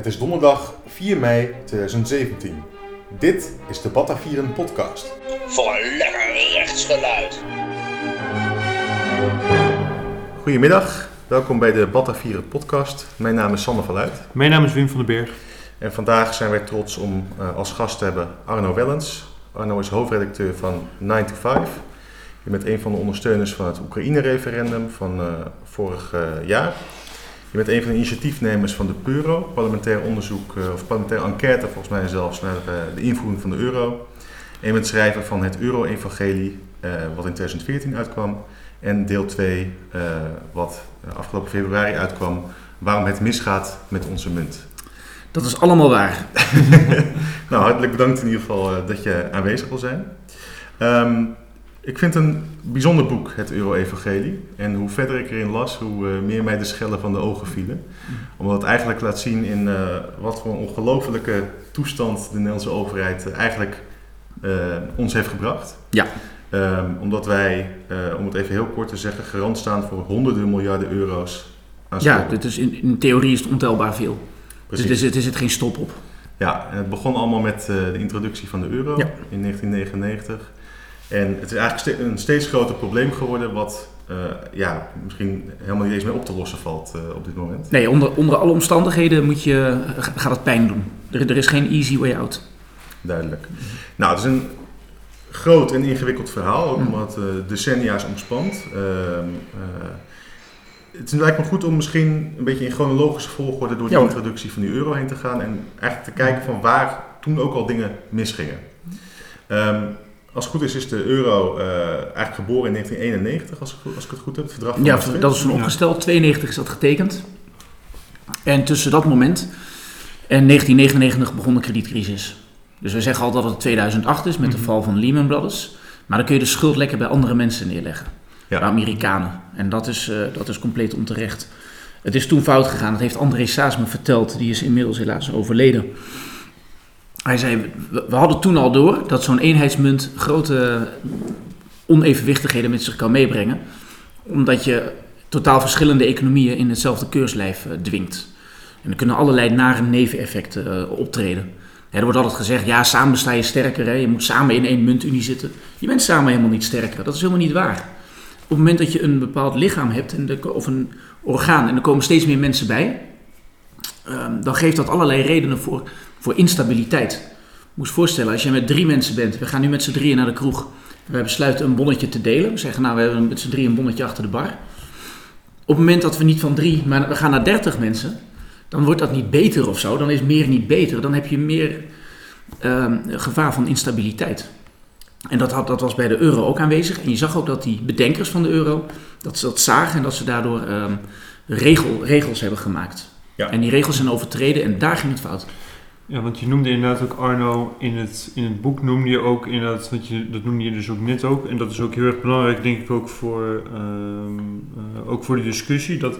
Het is donderdag 4 mei 2017. Dit is de Batavieren podcast. Voor een lekker rechtsgeluid. Goedemiddag, welkom bij de Batavieren podcast. Mijn naam is Sander van Luit. Mijn naam is Wim van den Berg. En vandaag zijn wij trots om uh, als gast te hebben Arno Wellens. Arno is hoofdredacteur van 9 to 5. Je bent een van de ondersteuners van het Oekraïne-referendum van uh, vorig uh, jaar. Je bent een van de initiatiefnemers van de PURO, parlementair onderzoek, uh, of parlementaire enquête volgens mij zelfs, naar de invoering van de euro. En je bent schrijver van het Euro-evangelie, wat in 2014 uitkwam. En deel 2, wat afgelopen februari uitkwam, waarom het misgaat met onze munt. Dat is allemaal waar. nou, hartelijk bedankt in ieder geval dat je aanwezig wil zijn. Um, ik vind het een bijzonder boek, het Euro-Evangelie. En hoe verder ik erin las, hoe uh, meer mij de schellen van de ogen vielen. Omdat het eigenlijk laat zien in uh, wat voor een ongelofelijke toestand de Nederlandse overheid eigenlijk ons heeft gebracht. Ja. Um, omdat wij, om het even heel kort te zeggen, garant staan voor honderden miljarden euro's aan Ja, dit is in, in theorie is het ontelbaar veel. Precies. Dus er zit geen stop op. Ja, en het begon allemaal met de introductie van de euro Ja. in 1999. En het is eigenlijk een steeds groter probleem geworden, wat uh, ja, misschien helemaal niet eens meer op te lossen valt uh, op dit moment. Nee, onder, onder alle omstandigheden moet je, gaat het pijn doen. Er, er is geen easy way out. Duidelijk. Nou, het is een groot en ingewikkeld verhaal, ook Mm. omdat het decennia's omspant. Ehm, het lijkt me goed om misschien een beetje in chronologische volgorde door de Ja, introductie van die euro heen te gaan en eigenlijk te kijken van waar toen ook al dingen misgingen. Um, als het goed is, is de euro uh, eigenlijk geboren in 1991, als ik, als ik het goed heb, het verdrag van Ja, Maastricht. dat is toen opgesteld. 92 is dat getekend. En tussen dat moment en 1999 begon de kredietcrisis. Dus we zeggen altijd dat het 2008 is met de val van Lehman Brothers. Maar dan kun je de schuld lekker bij andere mensen neerleggen. Ja. Bij Amerikanen. En dat is, uh, dat is compleet onterecht. Het is toen fout gegaan. Dat heeft André Saas me verteld. Die is inmiddels helaas overleden. Hij zei, we, hadden toen al door dat zo'n eenheidsmunt grote onevenwichtigheden met zich kan meebrengen. Omdat je totaal verschillende economieën in hetzelfde keurslijf uh, dwingt. En er kunnen allerlei nare neveneffecten uh, optreden. Er wordt altijd gezegd, ja, samen sta je sterker. Hè? Je moet samen in één muntunie zitten. Je bent samen helemaal niet sterker. Dat is helemaal niet waar. Op het moment dat je een bepaald lichaam hebt, en of een orgaan, en er komen steeds meer mensen bij, um, dan geeft dat allerlei redenen voor, voor instabiliteit. Je voorstellen, als je met drie mensen bent, we gaan nu met z'n drieën naar de kroeg, en we besluiten een bonnetje te delen. We zeggen, nou, we hebben met z'n drieën een bonnetje achter de bar. Op het moment dat we niet van drie, maar we gaan naar dertig mensen, dan wordt dat niet beter of zo. Dan is meer niet beter. Dan heb je meer um, gevaar van instabiliteit. En dat, had, dat was bij de euro ook aanwezig. En je zag ook dat die bedenkers van de euro, dat ze dat zagen en dat ze daardoor um, regel, regels hebben gemaakt. Ja. En die regels zijn overtreden en daar ging het fout. Ja, want je noemde inderdaad ook Arno in het, in het boek noemde je ook inderdaad, want je, dat noemde je dus ook net ook. En dat is ook heel erg belangrijk denk ik ook voor, um, uh, ook voor de discussie. Dat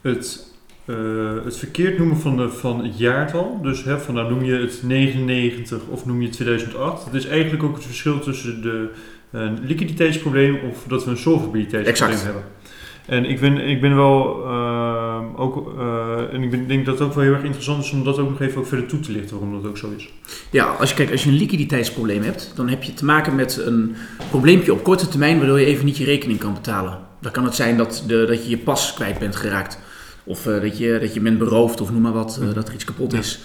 het uh, het verkeerd noemen van, de, van het jaartal. Dus hè, van nou noem je het 99 of noem je het 2008. Dat is eigenlijk ook het verschil tussen de uh, liquiditeitsprobleem of dat we een solvabiliteitsprobleem exact. hebben. En ik ben, ik ben wel uh, ook, en ik ben, denk dat het ook wel heel erg interessant is om dat ook nog even ook verder toe te lichten waarom dat ook zo is. Ja, als je, kijk, als je een liquiditeitsprobleem hebt, dan heb je te maken met een probleempje op korte termijn waardoor je even niet je rekening kan betalen. Dan kan het zijn dat, de, dat je je pas kwijt bent geraakt. Of uh, dat, je, dat je bent beroofd of noem maar wat, uh, dat er iets kapot is.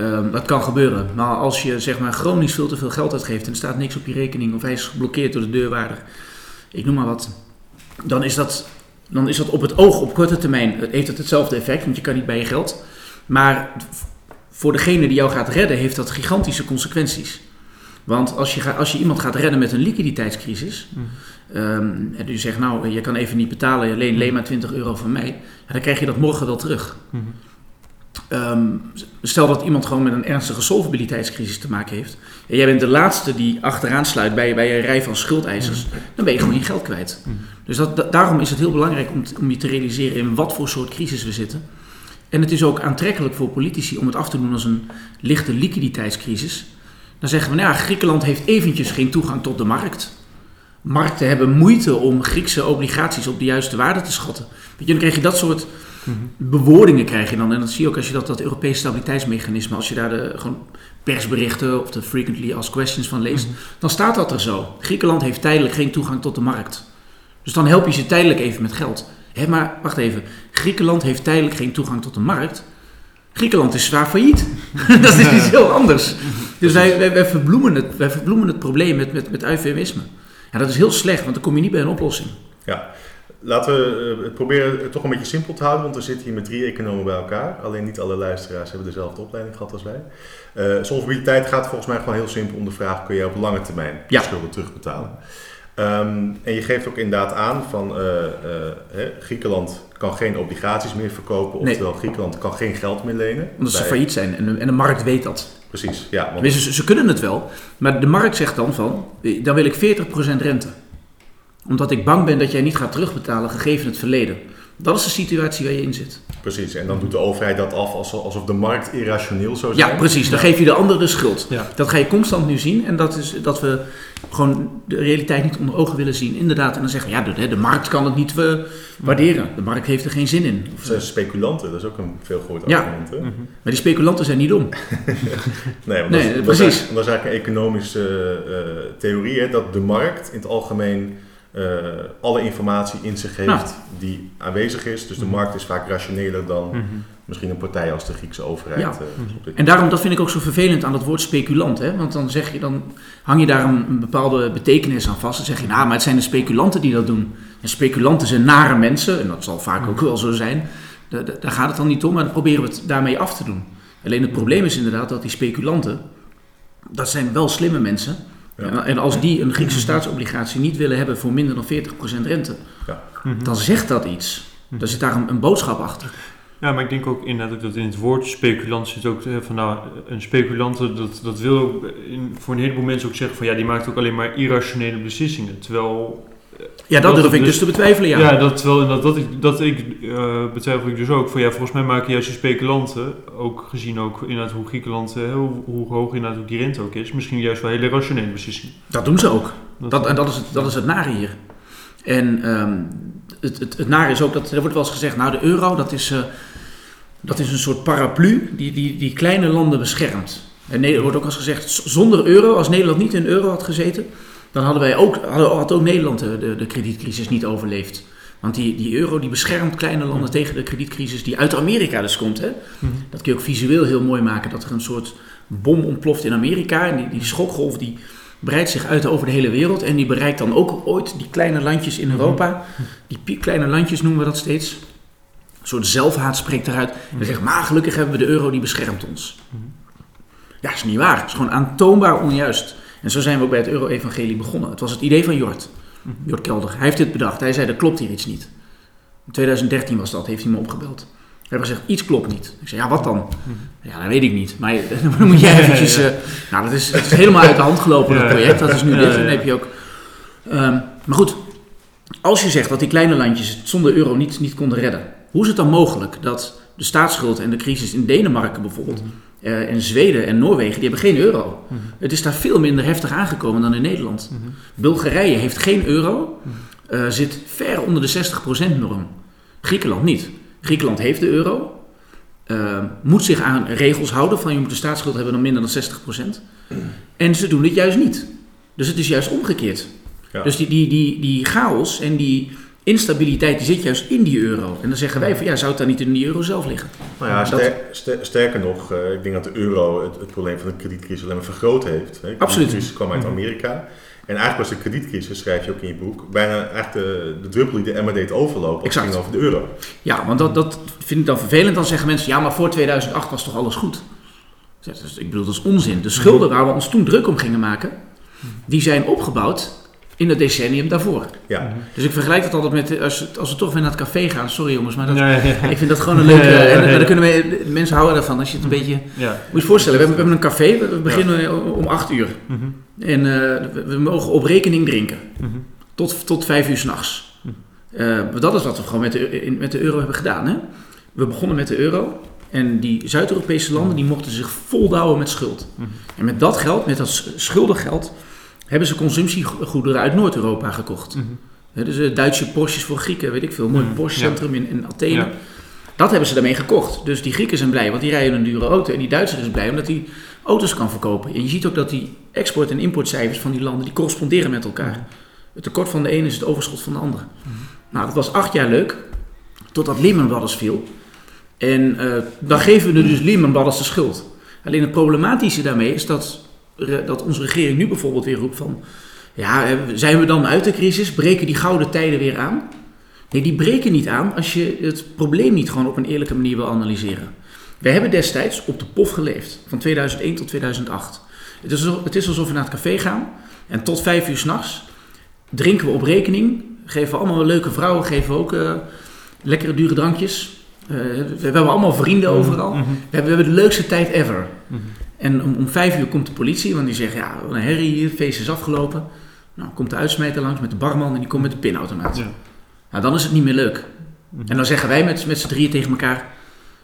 Um, dat kan gebeuren. Maar als je zeg maar chronisch veel te veel geld uitgeeft en er staat niks op je rekening of hij is geblokkeerd door de deurwaarder, ik noem maar wat, dan is dat, dan is dat op het oog op korte termijn heeft het hetzelfde effect, want je kan niet bij je geld. Maar voor degene die jou gaat redden heeft dat gigantische consequenties. Want als je, als je iemand gaat redden met een liquiditeitscrisis, mm. um, en je zegt nou, je kan even niet betalen, alleen, alleen maar 20 euro van mij, dan krijg je dat morgen wel terug. Mm um, stel dat iemand gewoon met een ernstige solvabiliteitscrisis te maken heeft, en jij bent de laatste die achteraan sluit bij, bij een rij van schuldeisers, mm -hmm. dan ben je gewoon je geld kwijt. Dus dat, da daarom is het heel belangrijk om, om je te realiseren in wat voor soort crisis we zitten. En het is ook aantrekkelijk voor politici om het af te doen als een lichte liquiditeitscrisis. Dan zeggen we, nou ja, Griekenland heeft eventjes geen toegang tot de markt. markten hebben moeite om Griekse obligaties op de juiste waarde te schatten. Weet je, dan krijg je dat soort bewoordingen krijg je dan. En dat zie je ook als je dat, dat Europese stabiliteitsmechanisme, als je daar de gewoon persberichten of de frequently asked questions van leest, dan staat dat er zo. Griekenland heeft tijdelijk geen toegang tot de markt. Dus dan help je ze tijdelijk even met geld. Hé, maar wacht even. Griekenland heeft tijdelijk geen toegang tot de markt. Griekenland is zwaar failliet. dat is iets heel anders. Dus wij, wij, wij, verbloemen, het, wij verbloemen het probleem met, met, met eufemisme. Ja, dat is heel slecht, want dan kom je niet bij een oplossing. Ja, laten we eh, het proberen het toch een beetje simpel te houden, want we zitten hier met drie economen bij elkaar. Alleen niet alle luisteraars hebben dezelfde opleiding gehad als wij. Uh, solvabiliteit gaat volgens mij gewoon heel simpel om de vraag: kun je op lange termijn Ja. schulden terugbetalen? Ehm, en je geeft ook inderdaad aan van eh, eh, hè, Griekenland kan geen obligaties meer verkopen, Nee. oftewel Griekenland kan geen geld meer lenen. Omdat ze Bij- failliet zijn en de, en de markt weet dat. Precies, ja. Want, ze, ze kunnen het wel, maar de markt zegt dan van, eh, dan wil ik 40% rente. Omdat ik bang ben dat jij niet gaat terugbetalen gegeven het verleden. Dat is de situatie waar je in zit. precies, en dan doet de overheid dat af alsof, alsof de markt irrationeel zou zijn. Ja, precies. Dan geef je de ander de schuld. Ja. Dat ga je constant nu zien. En dat is dat we gewoon de realiteit niet onder ogen willen zien. Inderdaad. En dan zeggen we, ja, de, de markt kan het niet eh, waarderen. De markt heeft er geen zin in. Of, Ze zijn speculanten, dat is ook een veel gehoord Ja. argument. Hè? Mhm. maar die speculanten zijn niet dom. Nee, want Nee, dat, is- dat, precies. is eigenlijk, dat is eigenlijk een economische eh, theorie, hè, dat de markt in het algemeen eh, alle informatie in zich heeft Nou. die aanwezig is. Dus de Mhm. markt is vaak rationeler dan Mhm. misschien een partij als de Griekse overheid. Ja. eh, op dit En daarom, dat vind ik ook zo vervelend aan dat woord speculant. Hè? Want dan, zeg je, dan hang je daar een, een bepaalde betekenis aan vast. Dan zeg je, nou, maar het zijn de speculanten die dat doen. En speculanten zijn nare mensen, en dat zal vaak ook wel zo zijn. Da- da- Daar gaat het dan niet om, maar dan proberen we het daarmee af te doen. Alleen het probleem is inderdaad dat die speculanten, dat zijn wel slimme mensen. Ja. En, als die een Griekse staatsobligatie niet willen hebben voor minder dan 40% rente, Mhm. dan zegt dat iets. Dan zit daar een, een boodschap achter. Ja, maar ik denk ook inderdaad ook dat in het woord speculant zit ook eh, van nou, een speculante, dat, dat wil ook in, voor een heleboel mensen ook zeggen van ja, die maakt ook alleen maar irrationele beslissingen. Terwijl, Ja, dat Dat durf ik dus- dus te betwijfelen, ja, ja. dat, terwijl inderdaad dat ik, dat ik eh, betwijfel ik dus ook van ja, volgens mij maken juist die speculanten, ook gezien ook inderdaad hoe Griekenland, eh, hoe, hoe hoog inderdaad ook die rente ook is, misschien juist wel hele rationele beslissingen. Dat doen ze ook. Dat, en dat is, het, dat is het nare hier. En ehm, het, het, het nare is ook dat er wordt wel eens gezegd, nou de euro dat is, eh, dat is een soort paraplu die, die, die kleine landen beschermt. En er wordt ook wel eens gezegd, zonder euro, als Nederland niet in euro had gezeten, dan hadden wij ook, hadden, had ook Nederland de, de, de kredietcrisis niet overleefd. Want die, die euro die beschermt kleine landen tegen de kredietcrisis die uit Amerika dus komt. Hè? Dat kun je ook visueel heel mooi maken. Dat er een soort bom ontploft in Amerika. En die, die schokgolf die breidt zich uit over de hele wereld. En die bereikt dan ook ooit die kleine landjes in Europa. Die kleine landjes noemen we dat steeds. Een soort zelfhaat spreekt eruit. En zegt, maar gelukkig hebben we de euro, die beschermt ons. Ja, is niet waar. Het is gewoon aantoonbaar onjuist. En zo zijn we ook bij het euro-evangelie begonnen. Het was het idee van Jort. Jort Kelder. Hij heeft dit bedacht. Hij zei, er klopt hier iets niet. In 2013 was dat, heeft hij me opgebeld. We hebben gezegd, iets klopt niet. Ik zei, ja, wat dan? Ja, dat weet ik niet. Maar dan moet jij eventjes... eh, nou, dat is, is helemaal uit de hand gelopen, dat project. Dat is nu dit. En dan heb je ook... Ehm, maar goed, als je zegt dat die kleine landjes het zonder euro niet, niet konden redden... Hoe is het dan mogelijk dat de staatsschuld en de crisis in Denemarken bijvoorbeeld... eh, en Zweden en Noorwegen, die hebben geen euro. Het is daar veel minder heftig aangekomen dan in Nederland. Bulgarije heeft geen euro, eh, zit ver onder de 60% norm. Griekenland niet. Griekenland heeft de euro, eh, moet zich aan regels houden van je moet een staatsschuld hebben dan minder dan 60%. En ze doen dit juist niet. Dus het is juist omgekeerd. Ja. Dus die, die, die, die chaos en die instabiliteit die zit juist in die euro. En dan zeggen wij van ja, zou het dan niet in die euro zelf liggen? Nou ja, Dat- ster- ster- sterker nog, eh, ik denk dat de euro het, het probleem van de kredietcrisis alleen maar vergroot heeft. Hè. De Absoluut. kredietcrisis kwam uit Amerika. En eigenlijk was de kredietcrisis, schrijf je ook in je boek, bijna eigenlijk de, de druppel die de emmer deed overlopen als het ging over de euro. Ja, want dat, dat vind ik dan vervelend. Dan zeggen mensen, ja, maar voor 2008 was toch alles goed? Dus Ik bedoel, dat is onzin. De schulden waar we ons toen druk om gingen maken, die zijn opgebouwd in het decennium daarvoor. Ja, Dus ik vergelijk dat altijd met, als, als we toch weer naar het café gaan, sorry jongens, maar dat, Nee, ja, ik vind dat gewoon een leuke... Ja, ja, ja, en, ja. maar dan kunnen we, mensen houden daarvan als je het een beetje... ja. Moet je je voorstellen, we hebben, we hebben een café, we beginnen om 8 uur. Mhm. En eh, we, we mogen op rekening drinken. Mhm. Tot, tot vijf uur s'nachts. Uh, dat is wat we gewoon met de, in- met de euro hebben gedaan. Hè? We begonnen met de euro. En die Zuid-Europese landen die mochten zich voldouwen met schuld. Mhm. En met dat geld, met dat s- schuldigeld, hebben ze consumptiegoederen uit Noord-Europa gekocht. Mhm. Hè, dus eh, Duitse Porsches voor Grieken, weet ik veel. Mooi Mhm, Porsche-centrum in, in Athene. Ja. Dat hebben ze daarmee gekocht. Dus die Grieken zijn blij, want die rijden een dure auto. En die Duitsers zijn blij, omdat die auto's kan verkopen. En je ziet ook dat die export- en importcijfers van die landen, die corresponderen met elkaar. Het tekort van de ene is het overschot van de andere. Nou, dat was acht jaar leuk, totdat Lehman Brothers viel. En eh, dan geven we dus Lehman Brothers de schuld. Alleen het problematische daarmee is dat, dat onze regering nu bijvoorbeeld weer roept van... Ja, zijn we dan uit de crisis? Breken die gouden tijden weer aan? Nee, die breken niet aan als je het probleem niet gewoon op een eerlijke manier wil analyseren. Wij hebben destijds op de pof geleefd, van 2001 tot 2008. Het is, alsof- het is alsof we naar het café gaan en tot vijf uur s'nachts drinken we op rekening. Geven we allemaal leuke vrouwen, geven we ook eh, lekkere dure drankjes. Eh, we, we hebben allemaal vrienden overal. Mhm. We hebben, we hebben de leukste tijd ever. Mhm. En om, om vijf uur komt de politie, want die zegt, ja, wat een herrie hier, het feest is afgelopen. Nou, komt de uitsmijter langs met de barman en die komt met de pinautomaat. Ja. Nou, dan is het niet meer leuk. Mhm. En dan zeggen wij met, met z'n drieën tegen elkaar,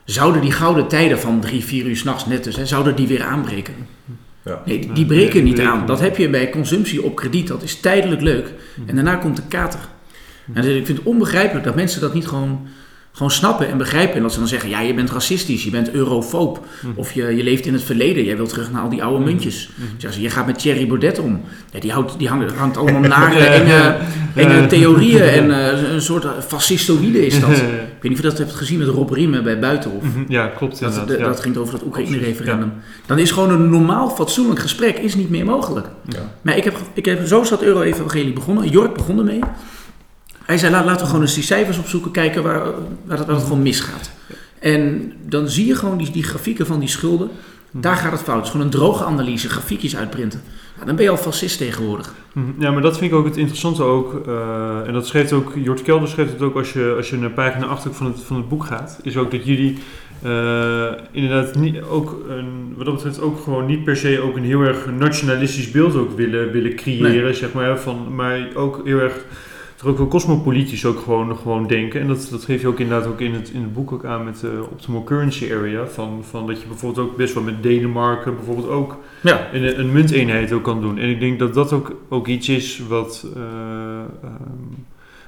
zouden die gouden tijden van drie, vier uur s'nachts net dus, hè, zouden die weer aanbreken? Ja. Nee, die, breken niet breken aan. Dat heb je bij consumptie op krediet, dat is tijdelijk leuk. En daarna komt de kater. En dus ik vind het onbegrijpelijk dat mensen dat niet gewoon, gewoon snappen en begrijpen. En dat ze dan zeggen, ja, je bent racistisch, je bent eurofoob. Of je, je leeft in het verleden, jij wilt terug naar al die oude muntjes. Zeggen ze, je gaat met Thierry Baudet om. Ja, die, houdt, die hangt, hangt allemaal nare, enge, enge theorieën. En eh, een soort fascistoïde is dat. Ik weet niet of je dat hebt gezien met Rob Riemen bij Buitenhof. Mhm. Ja, klopt Dat, ja. ging over dat Oekraïne-referendum. Dan is gewoon een normaal, fatsoenlijk gesprek is niet meer mogelijk. Ja. Maar ik heb, ik heb zo is dat Euro-Evangelie begonnen. Jork begon ermee. Hij zei, laat, laten we gewoon eens die cijfers opzoeken, kijken waar, waar, het, waar het gewoon misgaat. En dan zie je gewoon die, die grafieken van die schulden. Daar gaat het fout. Het is gewoon een droge analyse, grafiekjes uitprinten. Nou, dan ben je al fascist tegenwoordig. Mhm. Ja, maar dat vind ik ook het interessante ook. eh, en dat schreef ook, Jort Kelder schreef het ook als je, als je naar pagina 8 ook van het, van het boek gaat. Is ook dat jullie eh, inderdaad niet, ook een, wat dat betreft ook gewoon niet per se ook een heel erg nationalistisch beeld ook willen, willen creëren. Zeg maar, van, maar ook heel erg toch ook wel cosmopolitisch ook gewoon, gewoon denken. En dat, dat geef je ook inderdaad ook in het, in het boek ook aan met de Optimal Currency Area. Van, van dat je bijvoorbeeld ook best wel met Denemarken bijvoorbeeld ook Ja. een, een munteenheid ook kan doen. En ik denk dat dat ook, ook iets is wat... eh,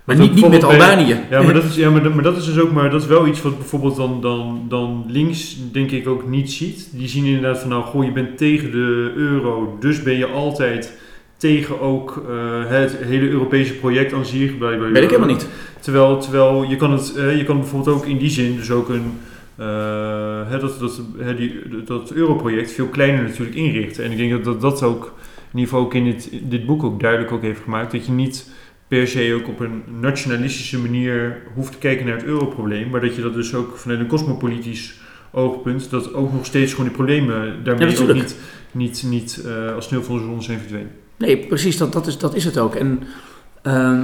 Maar niet, niet met Albanië. ja, maar dat is, ja maar, dat, maar dat is dus ook maar dat is wel iets wat bijvoorbeeld dan, dan, dan links denk ik ook niet ziet. Die zien inderdaad van nou goh, je bent tegen de euro, dus ben je altijd tegen ook eh, het hele Europese project aan zich. Bij, bij- Weet ik helemaal niet. Terwijl, terwijl je, kan het, eh, je kan bijvoorbeeld ook in die zin dus ook een, eh, dat, dat, die, dat europroject veel kleiner natuurlijk inrichten. En ik denk dat dat, dat ook in ieder geval ook in dit, dit boek ook duidelijk ook heeft gemaakt. Dat je niet per se ook op een nationalistische manier hoeft te kijken naar het europrobleem. Maar dat je dat dus ook vanuit een cosmopolitisch oogpunt, dat ook nog steeds gewoon die problemen daarmee ook niet, niet, niet als sneeuw van de zon zijn verdwenen. Nee, precies, dat, dat, is, dat is het ook. En ehm,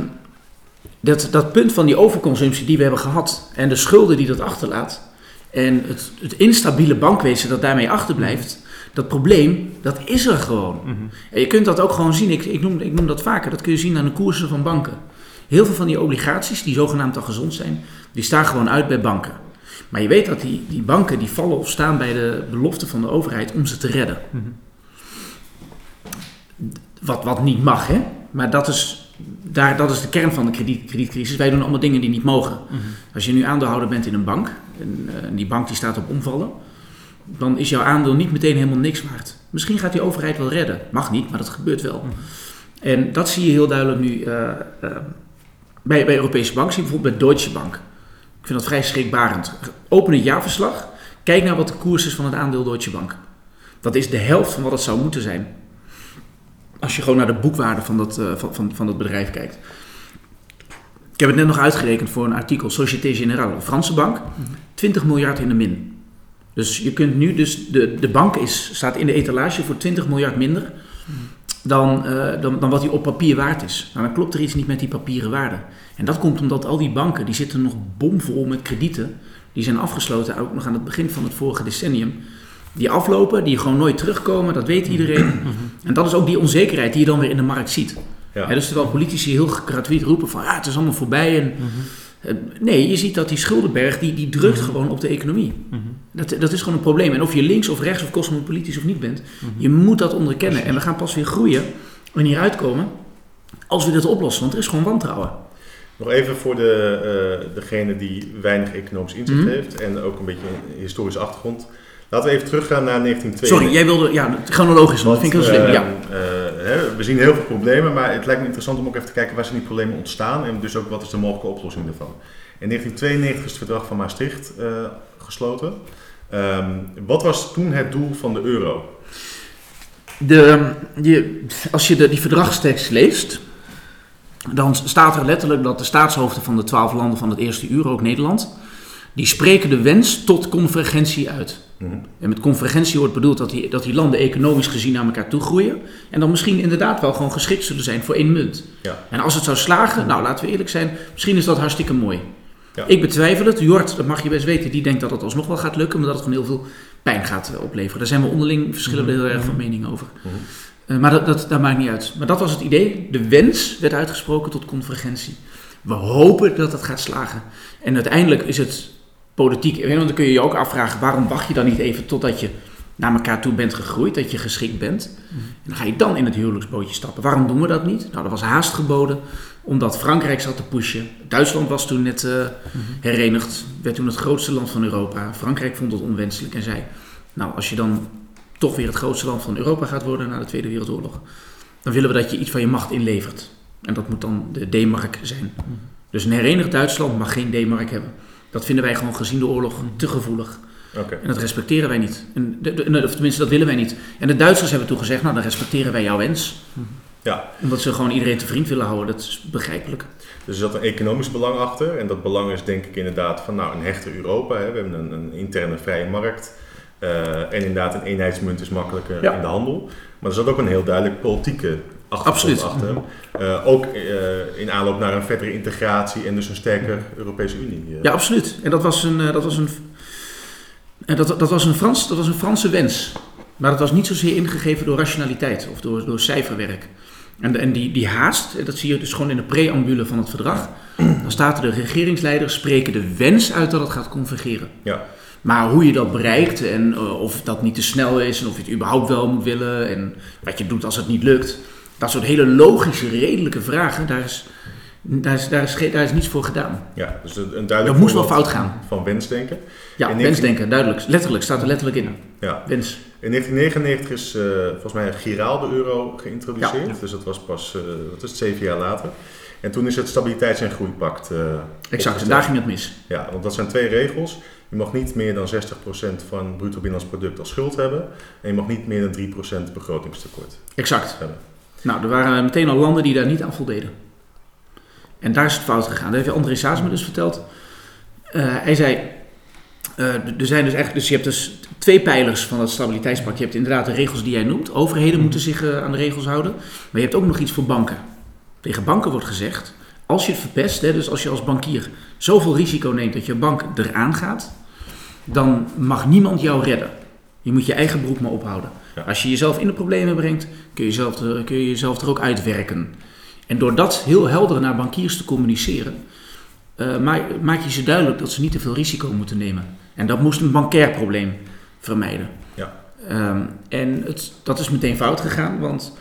dat, dat punt van die overconsumptie die we hebben gehad en de schulden die dat achterlaat en het, het instabiele bankwezen dat daarmee achterblijft, dat probleem, dat is er gewoon. Mhm. En je kunt dat ook gewoon zien, ik, ik, noem, ik noem dat vaker, dat kun je zien aan de koersen van banken. Heel veel van die obligaties, die zogenaamd al gezond zijn, die staan gewoon uit bij banken. Maar je weet dat die, die banken die vallen of staan bij de belofte van de overheid om ze te redden. Mhm. Wat, wat niet mag, hè? Maar dat is, daar, dat is de kern van de krediet, kredietcrisis. Wij doen allemaal dingen die niet mogen. Mhm. Als je nu aandeelhouder bent in een bank, en, eh, en die bank die staat op omvallen, dan is jouw aandeel niet meteen helemaal niks waard. Misschien gaat die overheid wel redden. Mag niet, maar dat gebeurt wel. Mhm. En dat zie je heel duidelijk nu eh, eh, bij, bij Europese banken. Zie je bijvoorbeeld bij Deutsche Bank. Ik vind dat vrij schrikbarend. Open het jaarverslag. Kijk naar wat de koers is van het aandeel Deutsche Bank. Dat is de helft van wat het zou moeten zijn. Als je gewoon naar de boekwaarde van dat, eh, van, van, van dat bedrijf kijkt. Ik heb het net nog uitgerekend voor een artikel. Société Générale, een Franse bank. 20 miljard in de min. Dus je kunt nu, dus de, de bank is, staat in de etalage voor 20 miljard minder dan, eh, dan, dan wat die op papier waard is. Nou, dan klopt er iets niet met die papieren waarde. En dat komt omdat al die banken, die zitten nog bomvol met kredieten. Die zijn afgesloten, ook nog aan het begin van het vorige decennium. Die aflopen, die gewoon nooit terugkomen, dat weet iedereen. En dat is ook die onzekerheid die je dan weer in de markt ziet. Ja. Dus terwijl politici heel gratuit roepen van ja, het is allemaal voorbij. En, eh, nee, je ziet dat die schuldenberg, die, die drukt gewoon op de economie. Mhm. Dat, dat is gewoon een probleem. En of je links of rechts of cosmopolitisch of niet bent, je moet dat onderkennen. En we gaan pas weer groeien en hieruit komen als we dit oplossen. Want er is gewoon wantrouwen. Nog even voor de, eh, degene die weinig economisch inzicht Mhm. heeft en ook een beetje een historische achtergrond. Laten we even teruggaan naar 1992. Sorry, jij wilde, ja, chronologisch, dat vind ik heel slim. eh, Ja. eh, we zien heel veel problemen, maar het lijkt me interessant om ook even te kijken waar zijn die problemen ontstaan en dus ook wat is de mogelijke oplossing daarvan. In 1992 is het verdrag van Maastricht eh, gesloten. Ehm, wat was toen het doel van de euro? De, als je de, die verdragstekst leest, dan staat er letterlijk dat de staatshoofden van de twaalf landen van het eerste uur, ook Nederland, die spreken de wens tot convergentie uit. Mhm. En met convergentie wordt bedoeld dat die, dat die landen economisch gezien naar elkaar toe groeien. En dan misschien inderdaad wel gewoon geschikt zullen zijn voor één munt. Ja. En als het zou slagen, nou laten we eerlijk zijn, misschien is dat hartstikke mooi. Ja. Ik betwijfel het. Jort, dat mag je best weten, die denkt dat het alsnog wel gaat lukken, omdat het gewoon heel veel pijn gaat eh, opleveren. Daar zijn we onderling verschillen we heel erg van mening over. Mhm. Eh, maar dat, dat, dat maakt niet uit. Maar dat was het idee. De wens werd uitgesproken tot convergentie. We hopen dat het gaat slagen. En uiteindelijk is het politiek. En dan kun je je ook afvragen: waarom wacht je dan niet even totdat je naar elkaar toe bent gegroeid, dat je geschikt bent? En dan ga je dan in het huwelijksbootje stappen. Waarom doen we dat niet? Nou, er was haast geboden, omdat Frankrijk zat te pushen. Duitsland was toen net eh, herenigd, werd toen het grootste land van Europa. Frankrijk vond het onwenselijk en zei: Nou, als je dan toch weer het grootste land van Europa gaat worden na de Tweede Wereldoorlog, dan willen we dat je iets van je macht inlevert. En dat moet dan de D-mark zijn. Dus een herenigd Duitsland mag geen D-mark hebben. Dat vinden wij gewoon gezien de oorlog te gevoelig. Oké. En dat respecteren wij niet. En de, de- of tenminste, dat willen wij niet. En de Duitsers hebben toen gezegd, nou dan respecteren wij jouw wens. Ja. Omdat ze gewoon iedereen te vriend willen houden. Dat is begrijpelijk. Dus er zat een economisch belang achter. En dat belang is denk ik inderdaad van nou, een hechter Europa. Hè. We hebben een, een interne vrije markt. Eh, en inderdaad, een eenheidsmunt is makkelijker Ja. in de handel. Maar er zat ook een heel duidelijk politieke Absoluut. achter. Eh, ook eh, in aanloop naar een verdere integratie en dus een sterker Europese Unie. eh. Ja, absoluut. En dat was een, dat was een, en dat, dat was een, Frans, dat was een Franse wens. Maar dat was niet zozeer ingegeven door rationaliteit of door, door cijferwerk. En, en die, die haast, dat zie je dus gewoon in de preambule van het verdrag. Dan staat er de regeringsleiders spreken de wens uit dat het gaat convergeren. Ja. Maar hoe je dat bereikt en of dat niet te snel is en of je het überhaupt wel moet willen en wat je doet als het niet lukt. Dat soort hele logische, redelijke vragen, daar is, daar is, daar is, daar is niets voor gedaan. Ja, dus een, duidelijk Dat moest wel fout gaan. van wensdenken. Ja, In wensdenken, duidelijk. Letterlijk, staat er letterlijk in. Ja. Wens. In 1999 is volgens mij giraal de euro geïntroduceerd. Ja. Dus dat was pas, eh wat is zeven jaar later. En toen is het Stabiliteits- en Groeipact eh, Exact, en daar ging het mis. Ja, want dat zijn twee regels. Je mag niet meer dan 60% van bruto binnenlands product als schuld hebben. En je mag niet meer dan 3% begrotingstekort Exact. hebben. Nou, er waren meteen al landen die daar niet aan voldeden. En daar is het fout gegaan. Dat heeft André Saas me dus verteld. Eh, hij zei, eh, er zijn dus echt, dus je hebt dus twee pijlers van dat stabiliteitspact. Je hebt inderdaad de regels die jij noemt. Overheden moeten zich eh, aan de regels houden. Maar je hebt ook nog iets voor banken. Tegen banken wordt gezegd, als je het verpest, hè, dus als je als bankier zoveel risico neemt dat je bank eraan gaat, dan mag niemand jou redden. Je moet je eigen broek maar ophouden. Ja. Als je jezelf in de problemen brengt, kun je, jezelf er, kun je jezelf er ook uitwerken. En door dat heel helder naar bankiers te communiceren, eh, maak, je ze duidelijk dat ze niet te veel risico moeten nemen. En dat moest een bankair probleem vermijden. Ja. Ehm, en het, dat is meteen fout gegaan, want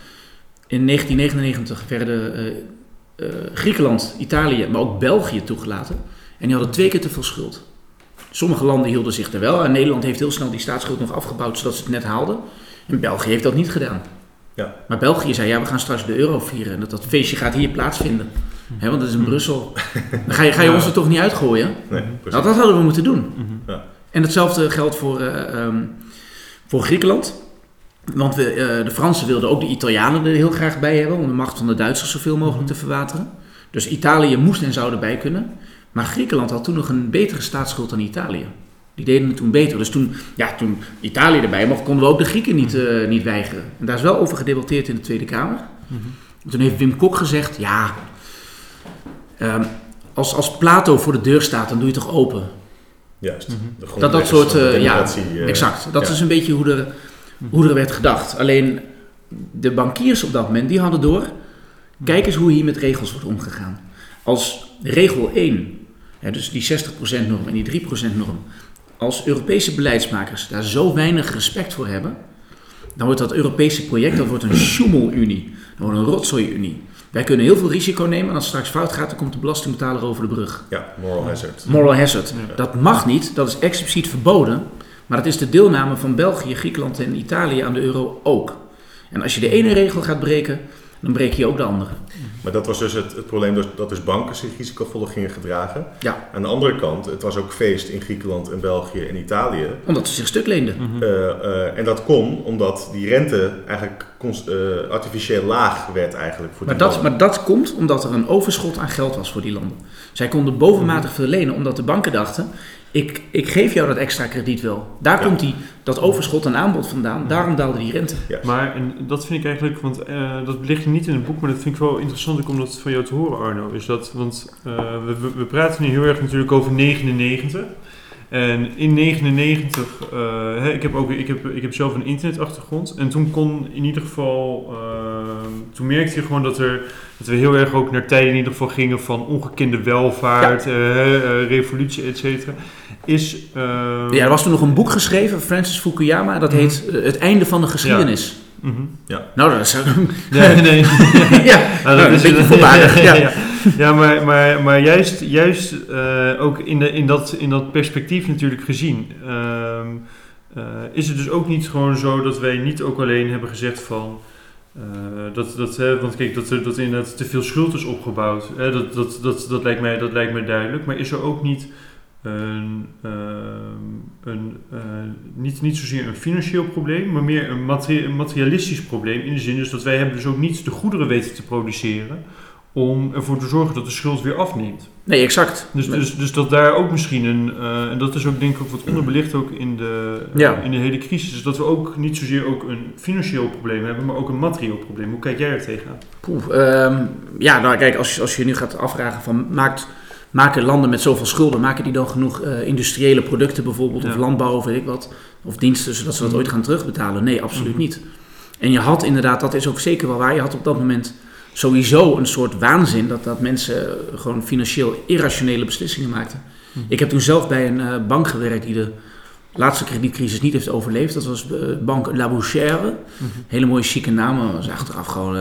in 1999 werden eh, eh, Griekenland, Italië, maar ook België toegelaten. En die hadden twee keer te veel schuld. Sommige landen hielden zich er wel aan. Nederland heeft heel snel die staatsschuld nog afgebouwd zodat ze het net haalden. En België heeft dat niet gedaan. Ja. Maar België zei, ja, we gaan straks de euro vieren. En dat, dat feestje gaat hier plaatsvinden. Hè, want dat is in Brussel. Dan ga je, ga je Ja. ons er toch niet uitgooien? Nee. Nou, dat hadden we moeten doen. Ja. En hetzelfde geldt voor, eh, ehm, voor Griekenland. Want we, eh, de Fransen wilden ook de Italianen er heel graag bij hebben... om de macht van de Duitsers zoveel mogelijk te verwateren. Dus Italië moest en zou erbij kunnen. Maar Griekenland had toen nog een betere staatsschuld dan Italië. Die deden het toen beter. Dus toen, ja, toen Italië erbij mocht, konden we ook de Grieken niet, eh, niet weigeren. En daar is wel over gedebatteerd in de Tweede Kamer. Toen heeft Wim Kok gezegd, ja... ehm, als, als Plato voor de deur staat, dan doe je toch open. Juist. De Dat, dat soort, eh, ja, eh, exact. Dat ja. is een beetje hoe er, hoe er werd gedacht. Alleen de bankiers op dat moment, die hadden door. Kijk eens hoe hier met regels wordt omgegaan. Als regel 1, hè, dus die 60% norm en die 3% norm. Als Europese beleidsmakers daar zo weinig respect voor hebben. Dan wordt dat Europese project, dat wordt een schommelunie. En wordt een rotzooi-unie. Wij kunnen heel veel risico nemen en als het straks fout gaat, dan komt de belastingbetaler over de brug. Ja, moral hazard. Moral hazard. Ja. Dat mag niet, dat is expliciet verboden. Maar dat is de deelname van België, Griekenland en Italië aan de euro ook. En als je de ene regel gaat breken, dan breek je ook de andere. Maar dat was dus het, het probleem dus, dat dus banken zich risicovoller gingen gedragen. Ja. Aan de andere kant, het was ook feest in Griekenland en België en Italië. Omdat ze zich stuk leenden. Mhm. Eh, eh, en dat kon omdat die rente eigenlijk eh, artificieel laag werd eigenlijk voor Maar die dat, landen. maar dat komt omdat er een overschot aan geld was voor die landen. Zij konden bovenmatig veel lenen omdat de banken dachten... Ik, ik geef jou dat extra krediet wel. Daar Ja. komt die, dat overschot aan aanbod vandaan. Daarom daalde die rente. Maar en dat vind ik eigenlijk, want eh, dat ligt niet in het boek, maar dat vind ik wel interessant ook om dat van jou te horen, Arno. Is dat, want eh, we, we, we praten nu heel erg natuurlijk over 99. En in 99, eh, hè, ik, heb ook, ik, heb, ik heb zelf een internetachtergrond. En toen kon in ieder geval, toen merkte je gewoon dat, er, dat we heel erg ook naar tijden in ieder geval gingen van ongekende welvaart, revolutie, et cetera. Is, eh, Ja, er was toen nog een boek geschreven, Francis Fukuyama. Dat Mhm. heet eh, Het einde van de geschiedenis. mhm. Nou, dat zou... Nee, nee. ja, Nou, nou, een beetje voorbarig. ja, Ja. ja. Ja, maar, maar, maar juist, juist eh, ook in, de, in, dat, in dat perspectief natuurlijk gezien, ehm, eh, is het dus ook niet gewoon zo dat wij niet ook alleen hebben gezegd van, eh, dat, dat, hè, want kijk, dat er dat er inderdaad te veel schuld is opgebouwd, hè, dat, dat, dat, dat, lijkt mij, dat lijkt mij duidelijk, maar is er ook niet een, ehm, een, eh, niet, niet zozeer een financieel probleem, maar meer een, materialistisch probleem. In de zin dus dat wij hebben dus ook niet de goederen weten te produceren om ervoor te zorgen dat de schuld weer afneemt. Nee, exact. Dus, dus, dus dat daar ook misschien een, eh, en dat is ook denk ik ook wat onderbelicht ook in de, eh, Ja. in de hele crisis, is dat we ook niet zozeer ook een financieel probleem hebben, maar ook een materieel probleem. Hoe kijk jij er tegenaan? Poeh, ehm, ja, nou kijk, als, als je nu gaat afvragen van maakt, maken landen met zoveel schulden, maken die dan genoeg eh, industriële producten bijvoorbeeld, of landbouw of weet ik wat, of diensten, zodat ze dat Mhm. ooit gaan terugbetalen? Nee, absoluut Mhm. niet. En je had inderdaad, dat is ook zeker wel waar, je had op dat moment sowieso een soort waanzin dat, dat mensen eh, gewoon financieel irrationele beslissingen maakten. Mhm. Ik heb toen zelf bij een eh, bank gewerkt die de laatste kredietcrisis niet heeft overleefd. Dat was eh, Bank La Bouchère. Hele mooie chique naam, was achteraf gewoon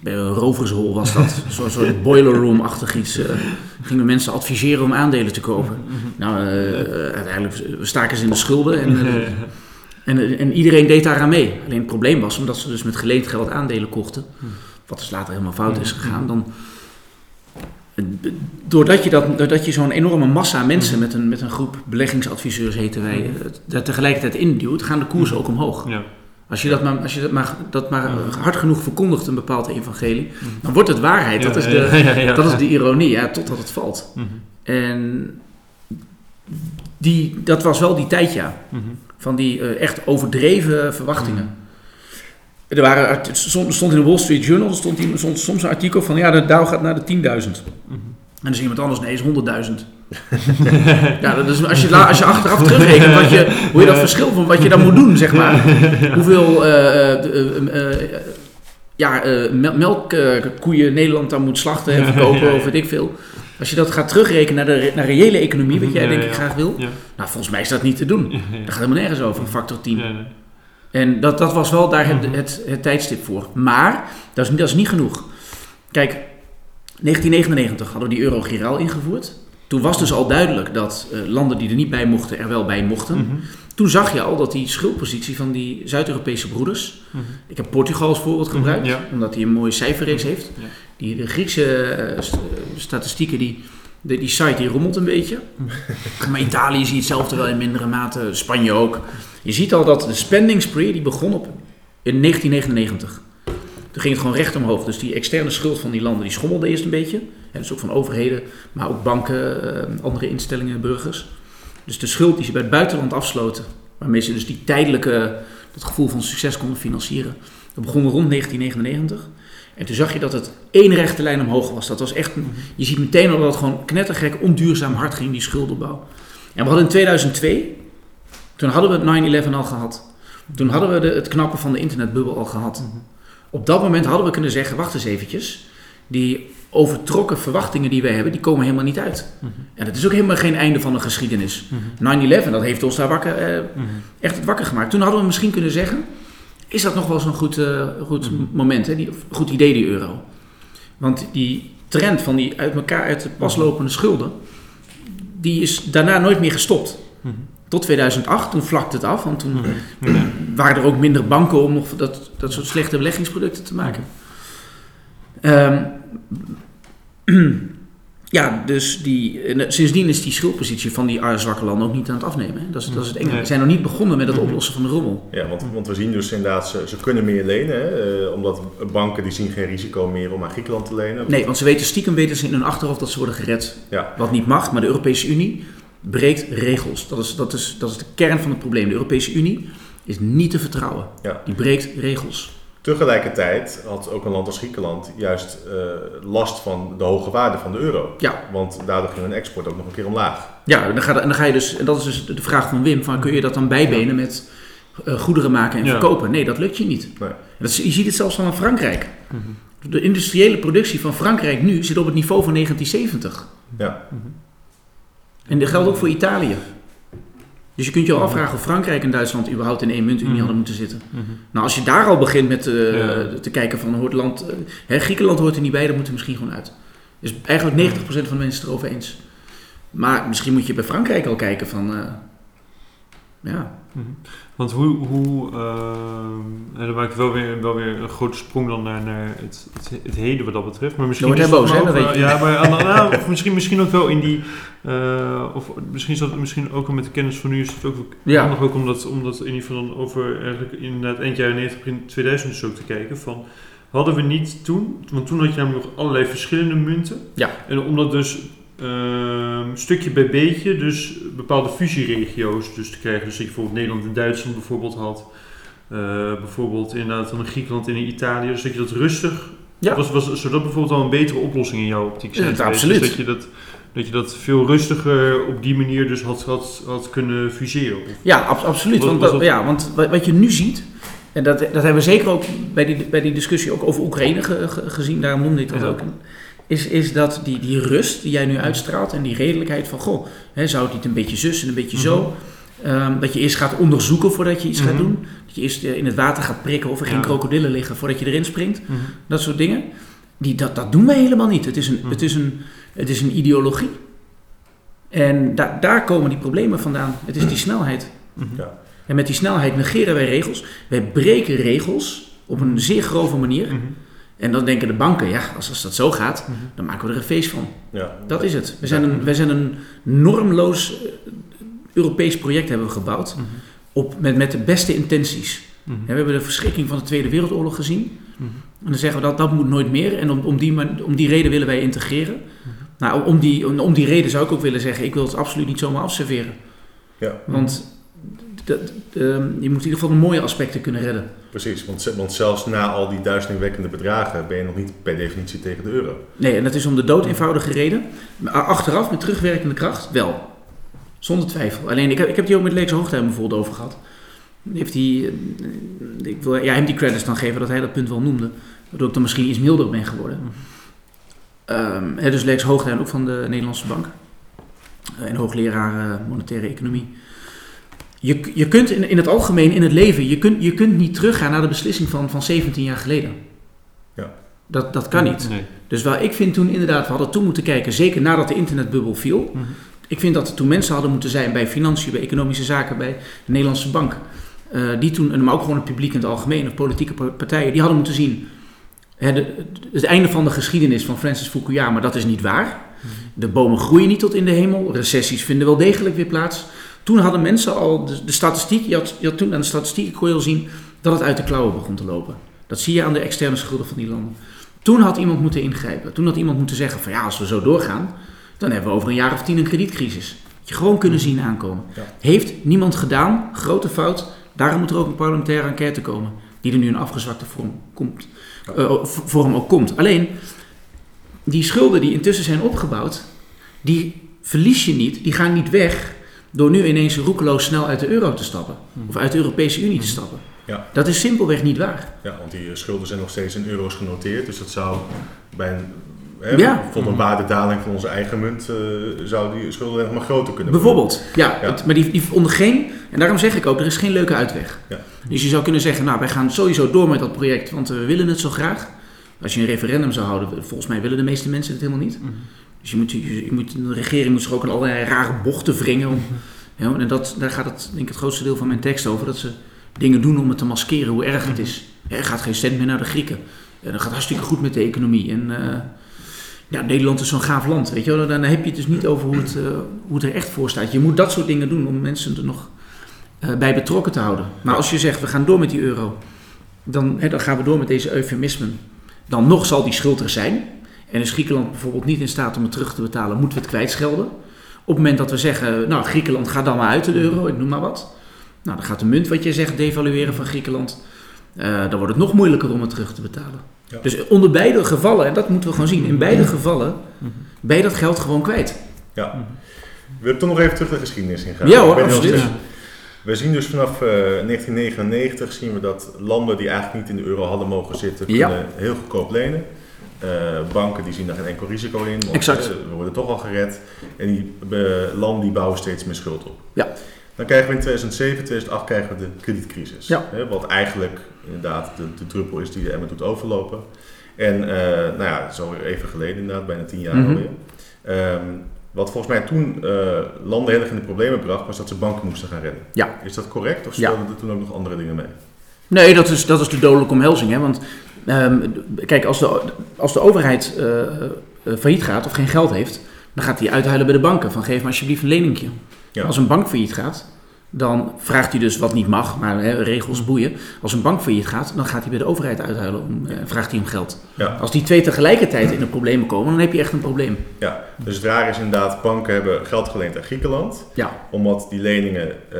bij een rovershol was dat. Zo'n soort boiler room-achtig iets. eh, gingen mensen adviseren om aandelen te kopen. Nou, eh, uiteindelijk staken ze in de schulden en, en, en iedereen deed daaraan mee. Alleen het probleem was, omdat ze dus met geleend geld aandelen kochten, wat dus later helemaal fout is gegaan, dan... Doordat je, dat, doordat je zo'n enorme massa mensen met een, met een groep beleggingsadviseurs, heten wij, eh, daar tegelijkertijd induwt, gaan de koersen ook omhoog. Ja. Als je dat maar, als je dat maar, dat maar hard genoeg verkondigt, een bepaald evangelie, dan wordt het waarheid. Dat, is, de, Ja, ja, ja. dat is de ironie, ja, totdat het valt. Mhm, En die, dat was wel die tijd, ja. mhm. Van die eh, echt overdreven verwachtingen. Er waren, stond, in de Wall Street Journal stond, die- stond soms een artikel van... ja, de Dow gaat naar de 10.000. En Mhm. dan is iemand anders, nee, is 100.000. ja, dat is, als, je, als je achteraf terugrekent wat je, hoe je dat verschil van wat je dan moet doen, zeg maar. Hoeveel eh, eh, eh, eh, ja, eh, melkkoeien Nederland dan moet slachten en verkopen of weet ik veel. Als je dat gaat terugrekenen naar de naar reële economie, wat jij Ja, denk ja. ik graag wil. Ja. Nou, volgens mij is dat niet te doen. Ja, Dat gaat helemaal nergens over, een factor 10. En dat, dat was wel daar het, Mhm. het, het tijdstip voor. Maar dat is, dat is niet genoeg. Kijk, 1999 hadden we die euro giraal ingevoerd. Toen was dus al duidelijk dat eh, landen die er niet bij mochten, er wel bij mochten. Mhm, Toen zag je al dat die schuldpositie van die Zuid-Europese broeders. mhm. Ik heb Portugal als voorbeeld gebruikt, ja. omdat hij een mooie cijferreeks heeft. Ja. Die, de Griekse eh, st- statistieken, die, de, die site die rommelt een beetje. Maar Italië zie je hetzelfde wel in mindere mate, Spanje ook. Je ziet al dat de spending spree die begon op in 1999. Toen ging het gewoon recht omhoog. Dus die externe schuld van die landen die schommelde eerst een beetje. En dus ook van overheden, maar ook banken, eh, andere instellingen, burgers. Dus de schuld die ze bij het buitenland afsloten, waarmee ze dus die tijdelijke, dat gevoel van succes konden financieren. Dat begon rond 1999. En toen zag je dat het één rechte lijn omhoog was. Dat was echt, je ziet meteen al dat het gewoon knettergek, onduurzaam hard ging, die schuldenbouw. En we hadden in 2002, toen hadden we het 9-11 al gehad. Toen hadden we de, het knappen van de internetbubbel al gehad. Op dat moment hadden we kunnen zeggen, wacht eens eventjes. Die overtrokken verwachtingen die wij hebben, die komen helemaal niet uit. Mhm. En dat is ook helemaal geen einde van de geschiedenis. Mhm. 9-11, dat heeft ons daar wakker, eh, Mhm. echt het wakker gemaakt. Toen hadden we misschien kunnen zeggen, is dat nog wel zo'n goed, eh, goed moment, hè? Die, goed idee, die euro. Want die trend van die uit elkaar uit de pas lopende schulden, die is daarna nooit meer gestopt. Mhm. Tot 2008, toen vlakte het af, want toen Mhm. Waren er ook minder banken om nog dat, dat soort slechte beleggingsproducten te maken. Ehm, ja, dus die, en sindsdien is die schuldpositie van die zwakke landen ook niet aan het afnemen. Hè? Dat, is, dat is het enge. Nee. We zijn nog niet begonnen met het Mhm. oplossen van de rommel. Ja, want, want we zien dus inderdaad, ze, ze kunnen meer lenen, hè, eh, omdat banken die zien geen risico meer om aan Griekenland te lenen. Nee, want ze weten stiekem weten ze in hun achterhoofd dat ze worden gered. Ja, Wat niet mag, maar de Europese Unie breekt regels. Dat is, dat is, dat is de kern van het probleem. De Europese Unie is niet te vertrouwen. ja. Die breekt regels. Tegelijkertijd had ook een land als Griekenland juist eh, last van de hoge waarde van de euro. Ja, Want daardoor ging hun export ook nog een keer omlaag. Ja, en dan ga, en dan ga je dus, en dat is dus de vraag van Wim, van kun je dat dan bijbenen met eh, goederen maken en Ja. verkopen? Nee, dat lukt je niet. Nee. Dat is, je ziet het zelfs van Frankrijk. Mhm. De industriële productie van Frankrijk nu zit op het niveau van 1970. Ja, En dat geldt ook voor Italië. Dus je kunt je al afvragen of Frankrijk en Duitsland überhaupt in één muntunie Mhm. hadden moeten zitten. Mhm. Nou, als je daar al begint met eh, Ja. te kijken van hoort land, eh, hè, Griekenland hoort er niet bij, dat moet er misschien gewoon uit. Dus eigenlijk 90% van de mensen het erover eens. Maar misschien moet je bij Frankrijk al kijken van, eh, ja, Mhm. Want hoe, hoe ehm, en dan maak ik wel weer, wel weer een grote sprong dan naar, naar het, het, het heden wat dat betreft. Maar misschien Dan boos, hè. Ja, maar aan nou, of misschien, misschien ook wel in die, eh, of misschien is dat misschien ook wel met de kennis van nu is het ook Ja. handig ook om dat, om dat in ieder geval dan over eigenlijk inderdaad eind jaren 90, begin 2000 dus ook te kijken van hadden we niet toen, want toen had je namelijk nog allerlei verschillende munten. Ja. En omdat dus ehm, stukje bij beetje dus bepaalde fusieregio's dus te krijgen. Dus dat je bijvoorbeeld Nederland en Duitsland bijvoorbeeld had. Eh, bijvoorbeeld inderdaad dan een Griekenland en Italië. Dus dat je dat rustig... Ja. Was, was, zou dat bijvoorbeeld al een betere oplossing in jouw optiek zijn Ja, geweest? absoluut. Dus dat, je dat, dat je dat veel rustiger op die manier dus had, had, had kunnen fuseren? Ja, ab- absoluut. Wat- Want, was dat- dat- ja, want wat, wat je nu ziet, en dat, dat hebben we zeker ook bij die, bij die discussie ook over Oekraïne ge- ge- gezien, daarom noemde ik dat Ja. ook, is, is dat die, die rust die jij nu uitstraalt en die redelijkheid van, goh, hè, zou het niet een beetje zus en een beetje zo, Ehm, dat je eerst gaat onderzoeken voordat je iets gaat Mhm. doen, dat je eerst eh, in het water gaat prikken of er geen krokodillen liggen voordat je erin springt, Mhm. dat soort dingen. Die, dat, dat doen wij helemaal niet. Het is een, Mhm. het is een, het is een ideologie. En da- daar komen die problemen vandaan. Het is die snelheid. Mhm. Ja. En met die snelheid negeren wij regels. Wij breken regels op een zeer grove manier. En dan denken de banken, ja, als, als dat zo gaat, Mhm. dan maken we er een feest van. ja. Dat is het. We zijn een, wij zijn een normloos eh, Europees project hebben we gebouwd. Mhm. Op, met, met de beste intenties. Mhm. En we hebben de verschrikking van de Tweede Wereldoorlog gezien. En dan zeggen we dat dat moet nooit meer. En om, om, die, om die reden willen wij integreren. Nou, om die, om, om die reden zou ik ook willen zeggen, ik wil het absoluut niet zomaar afserveren. ja, Want dat- ehm, je moet in ieder geval de mooie aspecten kunnen redden. precies. Want, ze- want zelfs na al die duizelingwekkende bedragen ben je nog niet per definitie tegen de euro. Nee, en dat is om de dood eenvoudige reden. Maar achteraf, met terugwerkende kracht, wel. Zonder twijfel. Alleen, ik heb, ik heb die ook met Lex Hoogtuin bijvoorbeeld over gehad. Heeft hij, eh, ik wil ja, hem die credits dan geven dat hij dat punt wel noemde. Waardoor ik dan misschien iets milder ben geworden. Hè, dus Lex Hoogtuin, ook van de Nederlandse Bank. Eh, en hoogleraar eh, monetaire economie. Je, je kunt in, in het algemeen, in het leven, je kunt, je kunt niet teruggaan naar de beslissing van, van 17 jaar geleden. Ja. Dat, dat kan niet. Nee. Dus waar ik vind toen inderdaad, we hadden toen moeten kijken, zeker nadat de internetbubbel viel. Mhm. Ik vind dat er toen mensen hadden moeten zijn bij financiën, bij economische zaken, bij de Nederlandse bank. eh, die toen, en maar ook gewoon het publiek in het algemeen, of politieke pa- partijen, die hadden moeten zien. Hè, de- het einde van de geschiedenis van Francis Fukuyama, dat is niet waar. De bomen groeien niet tot in de hemel. Recessies vinden wel degelijk weer plaats. Toen hadden mensen al de, de statistiek, je had, je had toen aan de statistiek kon je al zien dat het uit de klauwen begon te lopen. Dat zie je aan de externe schulden van die landen. Toen had iemand moeten ingrijpen. Toen had iemand moeten zeggen van ja, als we zo doorgaan, dan hebben we over een jaar of tien een kredietcrisis. Dat je gewoon kunnen zien aankomen. Ja. Heeft niemand gedaan, grote fout. Daarom moet er ook een parlementaire enquête komen. Die er nu in afgezwakte vorm, komt, eh, vorm ook komt. Alleen, die schulden die intussen zijn opgebouwd, die verlies je niet, die gaan niet weg door nu ineens roekeloos snel uit de euro te stappen. Of uit de Europese Unie te stappen. Ja. Dat is simpelweg niet waar. Ja, want die schulden zijn nog steeds in euro's genoteerd. Dus dat zou bij een, hè, Ja. bijvoorbeeld een waardedaling van onze eigen munt, eh, zou die schulden nog maar groter kunnen worden. Bijvoorbeeld, ja. Ja. het- maar die, die ondergeen, En daarom zeg ik ook, er is geen leuke uitweg. Ja. Dus je zou kunnen zeggen, nou, wij gaan sowieso door met dat project, want we willen het zo graag. Als je een referendum zou houden, volgens mij willen de meeste mensen het helemaal niet. Dus je moet, je, je moet, de regering moet zich ook in allerlei rare bochten wringen. Om, ja, en dat, daar gaat het, denk ik, het grootste deel van mijn tekst over. Dat ze dingen doen om het te maskeren hoe erg het is. Er gaat geen cent meer naar de Grieken. Ja, dat gaat hartstikke goed met de economie. En eh, ja, Nederland is zo'n gaaf land, weet je wel. Dan heb je het dus niet over hoe het, eh, hoe het er echt voor staat. Je moet dat soort dingen doen om mensen er nog eh, bij betrokken te houden. Maar als je zegt, we gaan door met die euro, dan, hè, dan gaan we door met deze eufemismen. Dan nog zal die schuld er zijn. En is Griekenland bijvoorbeeld niet in staat om het terug te betalen, moeten we het kwijtschelden. Op het moment dat we zeggen, nou Griekenland gaat dan maar uit de euro, ik noem maar wat. Nou, dan gaat de munt, wat je zegt, devalueren van Griekenland. Eh, dan wordt het nog moeilijker om het terug te betalen. Ja. Dus onder beide gevallen, en dat moeten we gewoon zien, in beide gevallen ben je dat geld gewoon kwijt. Ja. Wil ik toch nog even terug de geschiedenis ingaan? Ja hoor, absoluut. We zien dus vanaf eh, 1999 zien we dat landen die eigenlijk niet in de euro hadden mogen zitten, Ja. kunnen heel goedkoop lenen. Eh, banken die zien daar geen enkel risico in, want Exact. eh, we worden toch al gered. En die landen die bouwen steeds meer schuld op. Ja. Dan krijgen we in 2007, 2008 krijgen we de kredietcrisis. Ja. Hè, wat eigenlijk inderdaad de, de druppel is die de emmer doet overlopen. En eh, nou ja, alweer even geleden inderdaad, bijna tien jaar Mhm. alweer. Ehm, wat volgens mij toen eh, landen heel erg in de problemen bracht, was dat ze banken moesten gaan redden. Ja. Is dat correct? Of Ja. speelden er toen ook nog andere dingen mee? Nee, dat is, dat is de dodelijke omhelzing. Hè? Want ehm, kijk, als de, als de overheid eh, eh, failliet gaat of geen geld heeft, dan gaat hij uithuilen bij de banken. Van geef me alsjeblieft een leningje. Ja. Als een bank failliet gaat, dan vraagt hij dus wat niet mag, maar hè, regels boeien. Als een bank failliet gaat, dan gaat hij bij de overheid uithuilen om, eh, vraagt hij om geld. Ja. Als die twee tegelijkertijd in de problemen komen, dan heb je echt een probleem. Ja, dus het rare is inderdaad, banken hebben geld geleend aan Griekenland. Ja, Omdat die leningen eh,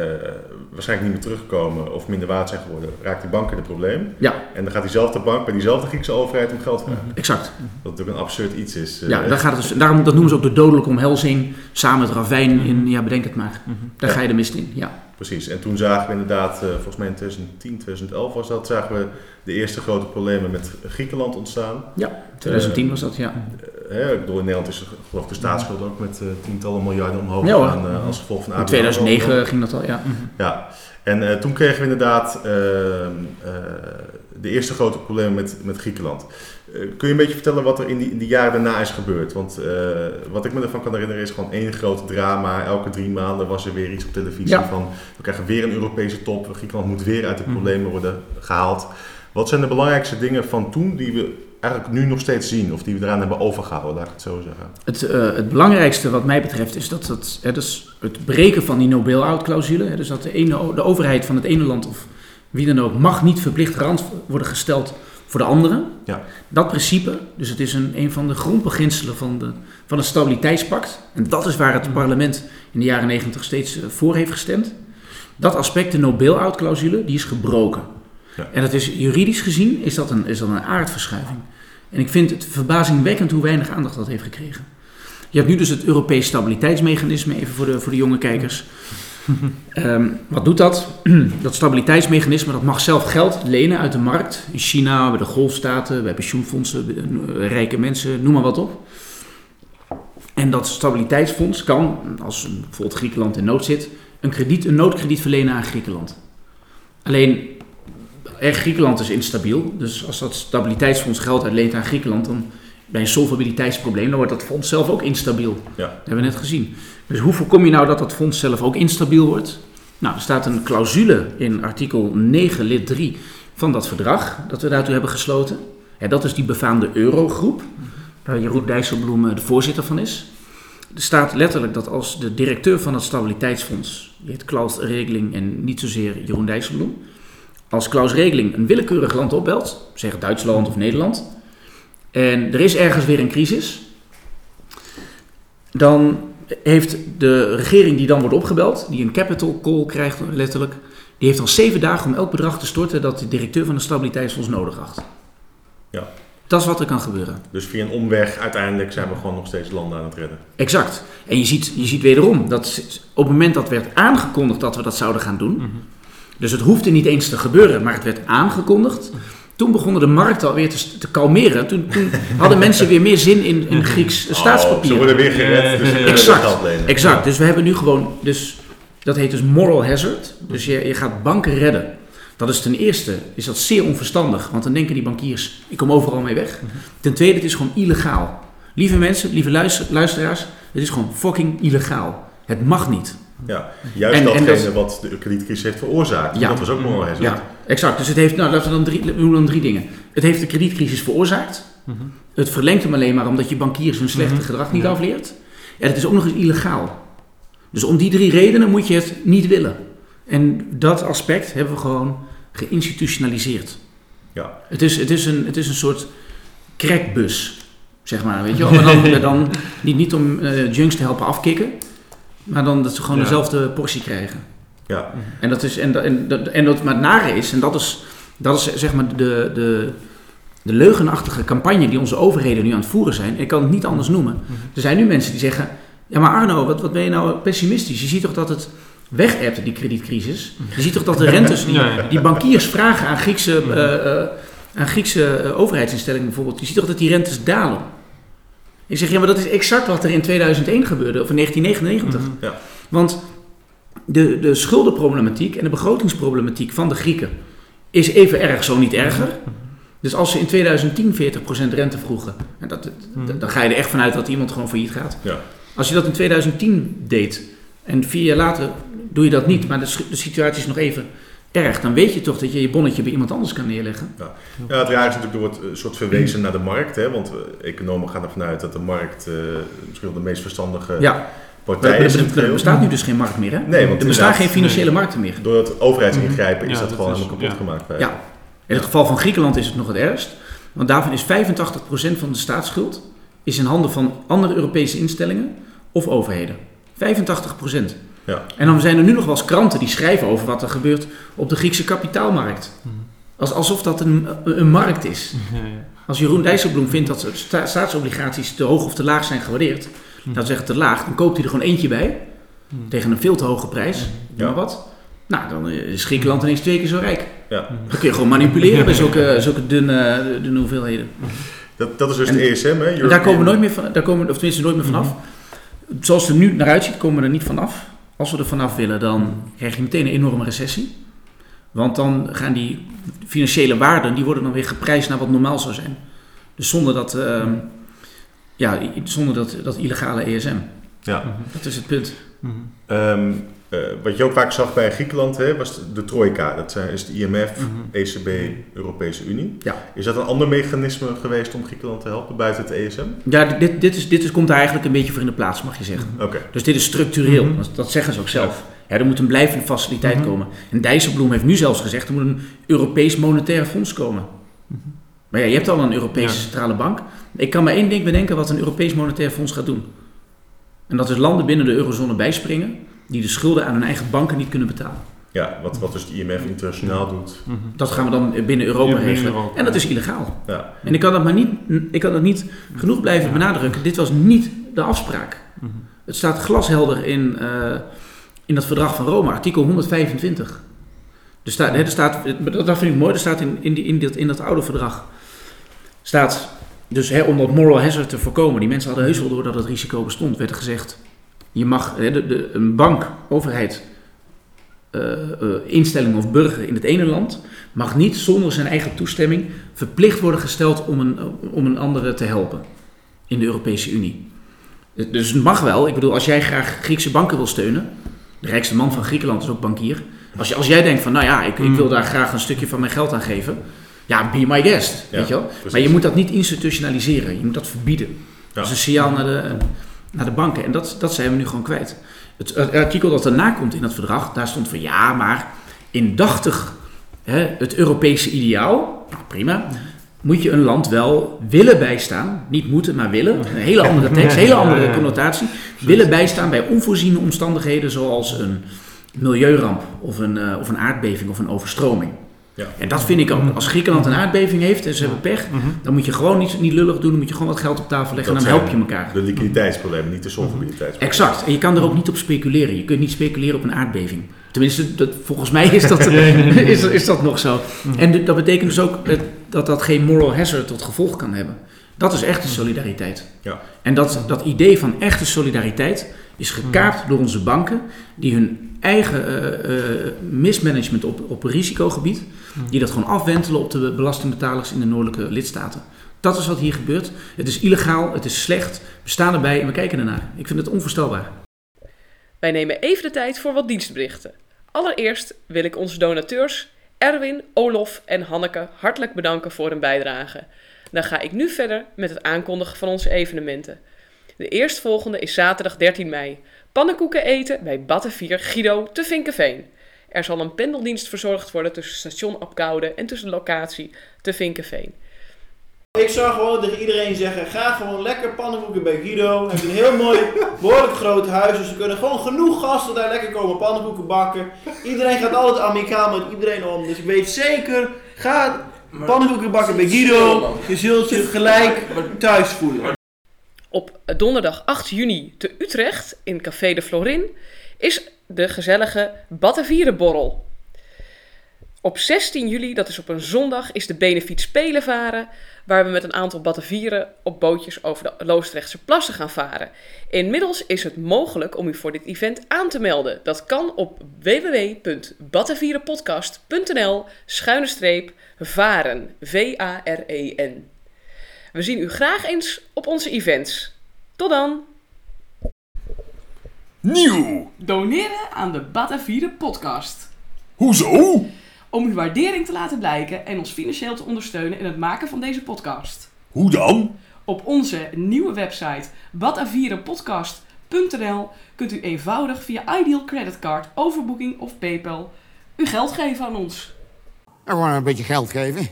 waarschijnlijk niet meer terugkomen of minder waard zijn geworden, raakt die bank in het probleem. ja, En dan gaat diezelfde bank bij diezelfde Griekse overheid om geld vragen. exact. Wat natuurlijk een absurd iets is. eh. Ja, daar gaat het dus, daarom dat noemen ze ook de dodelijke omhelzing, samen met ravijn in, ja bedenk het maar. Daar Ja. ga je de mist in, ja. Precies, en toen zagen we inderdaad, eh, volgens mij in 2010, 2011 was dat, zagen we de eerste grote problemen met Griekenland ontstaan. Ja, 2010 was dat, ja. Eh, hè, ik bedoel, in Nederland is geloof ik de staatsschuld ook met eh, tientallen miljarden omhoog Ja, als gevolg van In ABN 2009 ging dat al, ja. Ja, en toen kregen we inderdaad ehm, eh, de eerste grote problemen met, met Griekenland. Eh, kun je een beetje vertellen wat er in die, in die jaren daarna is gebeurd? Want eh, wat ik me ervan kan herinneren is gewoon één groot drama. Elke drie maanden was er weer iets op televisie Ja. van we krijgen weer een Europese top. Griekenland moet weer uit de Mhm. problemen worden gehaald. Wat zijn de belangrijkste dingen van toen die we eigenlijk nu nog steeds zien? Of die we eraan hebben overgehouden, laat ik het zo zeggen. Het, eh, het belangrijkste wat mij betreft is dat het, hè, dus het breken van die no bail-out clausule. Hè, dus dat de, ene, de overheid van het ene land of wie dan ook mag niet verplicht garant worden gesteld voor de andere. Ja. Dat principe, dus het is een, een van de grondbeginselen van, de, van het stabiliteitspact. En dat is waar het parlement in de jaren negentig steeds eh, voor heeft gestemd. Dat aspect, de no bail-out clausule, die is gebroken. Ja. En dat is juridisch gezien is dat, een, is dat een aardverschuiving. En ik vind het verbazingwekkend hoe weinig aandacht dat heeft gekregen. Je hebt nu dus het Europees Stabiliteitsmechanisme, even voor de, voor de jonge kijkers. Ehm, wat doet dat? dat stabiliteitsmechanisme dat mag zelf geld lenen uit de markt. In China, bij de golfstaten, bij pensioenfondsen, bij, eh, rijke mensen, noem maar wat op. En dat stabiliteitsfonds kan, als bijvoorbeeld Griekenland in nood zit, een, krediet, een noodkrediet verlenen aan Griekenland. Alleen, eh, Griekenland is instabiel. Dus als dat stabiliteitsfonds geld uitleent aan Griekenland, dan bij een solvabiliteitsprobleem, dan wordt dat fonds zelf ook instabiel. Ja. Dat hebben we net gezien. Dus hoe voorkom je nou dat dat fonds zelf ook instabiel wordt? Nou, er staat een clausule in artikel 9 lid 3 van dat verdrag dat we daartoe hebben gesloten. Ja, dat is die befaamde eurogroep, waar Jeroen Dijsselbloem eh, de voorzitter van is. Er staat letterlijk dat als de directeur van het stabiliteitsfonds, die heet Klaus Regeling en niet zozeer Jeroen Dijsselbloem, als Klaus Regeling een willekeurig land opbelt, zeg Duitsland of Nederland, en er is ergens weer een crisis, dan heeft de regering die dan wordt opgebeld, die een capital call krijgt letterlijk, die heeft al zeven dagen om elk bedrag te storten dat de directeur van het stabiliteitsfonds nodig acht. Ja. Dat is wat er kan gebeuren. Dus via een omweg uiteindelijk zijn we gewoon nog steeds landen aan het redden. Exact. En je ziet, je ziet wederom dat op het moment dat werd aangekondigd dat we dat zouden gaan doen, dus het hoefde niet eens te gebeuren, maar het werd aangekondigd. Toen begonnen de markten alweer te, te kalmeren. Toen, toen hadden mensen weer meer zin in, in Grieks Oh, staatspapier. ze worden weer gered, dus Exact. geld lenen. Exact. Dus we hebben nu gewoon. Dus Dat heet dus moral hazard. Dus je, je gaat banken redden. Dat is ten eerste is dat zeer onverstandig, want dan denken die bankiers, ik kom overal mee weg. Ten tweede, het is gewoon illegaal. Lieve mensen, lieve luister- luisteraars, het is gewoon fucking illegaal. Het mag niet. Ja, juist En- en datgene dat- wat de kredietcrisis heeft veroorzaakt. Ja. Dat was ook moral hazard. Ja, exact. Dus het heeft, nou laten we dan drie, we doen dan drie dingen. Het heeft de kredietcrisis veroorzaakt. Mhm. Het verlengt hem alleen maar omdat je bankiers hun slechte Mhm. gedrag niet Ja. afleert. En het is ook nog eens illegaal. Dus om die drie redenen moet je het niet willen. En dat aspect hebben we gewoon geïnstitutionaliseerd. Ja. Het is, het is, een, het is een soort crackbus, zeg maar. Weet je wel? Maar dan, dan niet, niet om eh, junks te helpen afkicken, maar dan dat ze gewoon Ja. dezelfde portie krijgen. Ja. En dat is, en, dat- en, dat- en dat, maar het nare is, en dat is, dat is zeg maar de, de, de leugenachtige campagne die onze overheden nu aan het voeren zijn. Ik kan het niet anders noemen. Er zijn nu mensen die zeggen, ja maar Arno, wat, wat ben je nou pessimistisch? Je ziet toch dat het weg hebt, die kredietcrisis. Je ziet toch dat de rentes, die, die bankiers vragen aan Griekse, eh, eh, aan Griekse eh, overheidsinstellingen bijvoorbeeld. Je ziet toch dat die rentes dalen. Ik zeg, ja maar dat is exact wat er in 2001 gebeurde, of in 1999. Mhm. Ja. Want de, de schuldenproblematiek en de begrotingsproblematiek van de Grieken is even erg, zo niet erger. Dus als ze in 2010 40% rente vroegen, en dat, Mhm. dan ga je er echt vanuit dat iemand gewoon failliet gaat. Ja. Als je dat in 2010 deed en vier jaar later doe je dat niet, maar de, situatie is nog even erg, dan weet je toch dat je je bonnetje bij iemand anders kan neerleggen. Ja, het raar is natuurlijk, er wordt een soort verwezen naar de markt. Hè, want eh, economen gaan ervan uit dat de markt eh, misschien wel de meest verstandige Ja, er, is. er- er bestaat nu dus geen markt meer. Hè? Nee, want er bestaan geen financiële markten meer. Door het overheidsingrijpen is Ja, dat, dat gewoon is- helemaal kapot ja. gemaakt. Bij. Ja. In het geval van Griekenland is het nog het ergst. Want daarvan is 85% van de staatsschuld is in handen van andere Europese instellingen of overheden. 85%. Ja. En dan zijn er nu nog wel eens kranten die schrijven over wat er gebeurt op de Griekse kapitaalmarkt. Mhm. Als, alsof dat een, een markt is. Als Jeroen Dijsselbloem vindt dat sta- staatsobligaties te hoog of te laag zijn gewaardeerd, Mhm. dan zegt het te laag, dan koopt hij er gewoon eentje bij Mhm. tegen een veel te hoge prijs. Ja. wat. Nou, dan is Griekenland ineens twee keer zo rijk. Ja. Dan kun je gewoon manipuleren bij zulke, zulke dunne, dunne hoeveelheden. Dat, dat is dus En- de ESM. Hè? Daar komen we nooit meer van, daar komen, of tenminste nooit meer vanaf. Zoals het er nu naar uitziet, komen we er niet vanaf. Als we er vanaf willen, dan krijg je meteen een enorme recessie. Want dan gaan die financiële waarden, die worden dan weer geprijsd naar wat normaal zou zijn. Dus zonder dat, ehm, ja, zonder dat, dat illegale ESM. Ja. Dat is het punt. Mhm. Ehm, eh, wat je ook vaak zag bij Griekenland hè, was de trojka. Dat zijn, is het IMF, Mhm. ECB, Europese Unie. Ja. Is dat een ander mechanisme geweest om Griekenland te helpen buiten het ESM? Ja, dit, dit, is, dit is, komt daar eigenlijk een beetje voor in de plaats, mag je zeggen. Oké. Dus dit is structureel, Mhm. dat, dat zeggen ze ook zelf. Ja, er moet een blijvende faciliteit Mhm. komen. En Dijsselbloem heeft nu zelfs gezegd, er moet een Europees monetair fonds komen. Maar ja, je hebt al een Europese Ja. centrale bank. Ik kan maar één ding bedenken wat een Europees monetair fonds gaat doen. En dat is landen binnen de eurozone bijspringen die de schulden aan hun eigen banken niet kunnen betalen. Ja, wat, wat dus het IMF internationaal doet. Mhm. Dat gaan we dan binnen Europa regelen. En dat is illegaal. Ja. En ik kan dat maar niet, ik kan dat niet genoeg blijven benadrukken. Dit was niet de afspraak. Mhm. Het staat glashelder in, eh, in dat verdrag van Rome, artikel 125. Er staat, hè, er staat, dat dat vind ik mooi, er staat in, in, die, in, dat, in dat oude verdrag, staat dus hè, om dat moral hazard te voorkomen, die mensen hadden heus wel door dat het risico bestond, werd er gezegd, je mag, hè, de, de, een bank, overheid, eh, instelling of burger in het ene land, mag niet zonder zijn eigen toestemming verplicht worden gesteld om een, om een andere te helpen in de Europese Unie. Dus het mag wel. Ik bedoel, als jij graag Griekse banken wil steunen, de rijkste man van Griekenland is ook bankier. Als, je, als jij denkt van, nou ja, ik, ik wil daar graag een stukje van mijn geld aan geven. Ja, be my guest, Ja, weet je wel. precies. Maar je moet dat niet institutionaliseren. Je moet dat verbieden. Ja. Dat is een signaal naar de, naar de banken. En dat, dat zijn we nu gewoon kwijt. Het, het artikel dat daarna komt in dat verdrag, daar stond van ja, maar indachtig hè, het Europese ideaal, nou, prima, moet je een land wel willen bijstaan. Niet moeten, maar willen. Een hele andere tekst, hele andere connotatie. Willen bijstaan bij onvoorziene omstandigheden zoals een milieuramp of een, eh, of een aardbeving of een overstroming. Ja. En dat vind ik ook. Als Griekenland een aardbeving heeft en ze hebben pech, Mhm. dan moet je gewoon niet, niet lullig doen. Dan moet je gewoon wat geld op tafel leggen Dat en dan help je elkaar. De liquiditeitsproblemen, niet de solvabiliteitsproblemen. Exact. En je kan er ook niet op speculeren. Je kunt niet speculeren op een aardbeving. Tenminste, dat, volgens mij is dat, is, is dat nog zo. En de- dat betekent dus ook dat, dat dat geen moral hazard tot gevolg kan hebben. Dat is echte solidariteit. Ja. En dat, dat idee van echte solidariteit is gekaapt door onze banken, die hun eigen eh, eh, mismanagement op, op risicogebied, die dat gewoon afwentelen op de belastingbetalers in de noordelijke lidstaten. Dat is wat hier gebeurt. Het is illegaal, het is slecht, we staan erbij en we kijken ernaar. Ik vind het onvoorstelbaar. Wij nemen even de tijd voor wat dienstberichten. Allereerst wil ik onze donateurs Erwin, Olof en Hanneke hartelijk bedanken voor hun bijdrage. Dan ga ik nu verder met het aankondigen van onze evenementen. De eerstvolgende is zaterdag 13 mei. Pannenkoeken eten bij Battenvier Guido te Vinkenveen. Er zal een pendeldienst verzorgd worden tussen station Apkoude en tussen de locatie te Vinkenveen. Ik zou gewoon tegen iedereen zeggen, ga gewoon lekker pannenkoeken bij Guido. Hij heeft een heel mooi, behoorlijk groot huis. Dus er kunnen gewoon genoeg gasten daar lekker komen pannenkoeken bakken. Iedereen gaat altijd amicaal met iedereen om. Dus ik weet zeker, ga pannenkoeken bakken bij Guido. Je zult je gelijk thuis voelen. Op donderdag 8 juni te Utrecht in Café de Florin is de gezellige Batavierenborrel. Op 16 juli, dat is op een zondag, is de Benefiet Spelen varen, waar we met een aantal Batavieren op bootjes over de Loosdrechtse plassen gaan varen. Inmiddels is het mogelijk om u voor dit event aan te melden. Dat kan op www.batavierenpodcast.nl schuine streep varen, V-A-R-E-N. We zien u graag eens op onze events. Tot dan! Nieuw! Doneren aan de Batavieren podcast. Hoezo? Om uw waardering te laten blijken en ons financieel te ondersteunen in het maken van deze podcast. Hoe dan? Op onze nieuwe website batavierenpodcast.nl kunt u eenvoudig via Ideal Creditcard, overboeking of PayPal uw geld geven aan ons. En gewoon een beetje geld geven.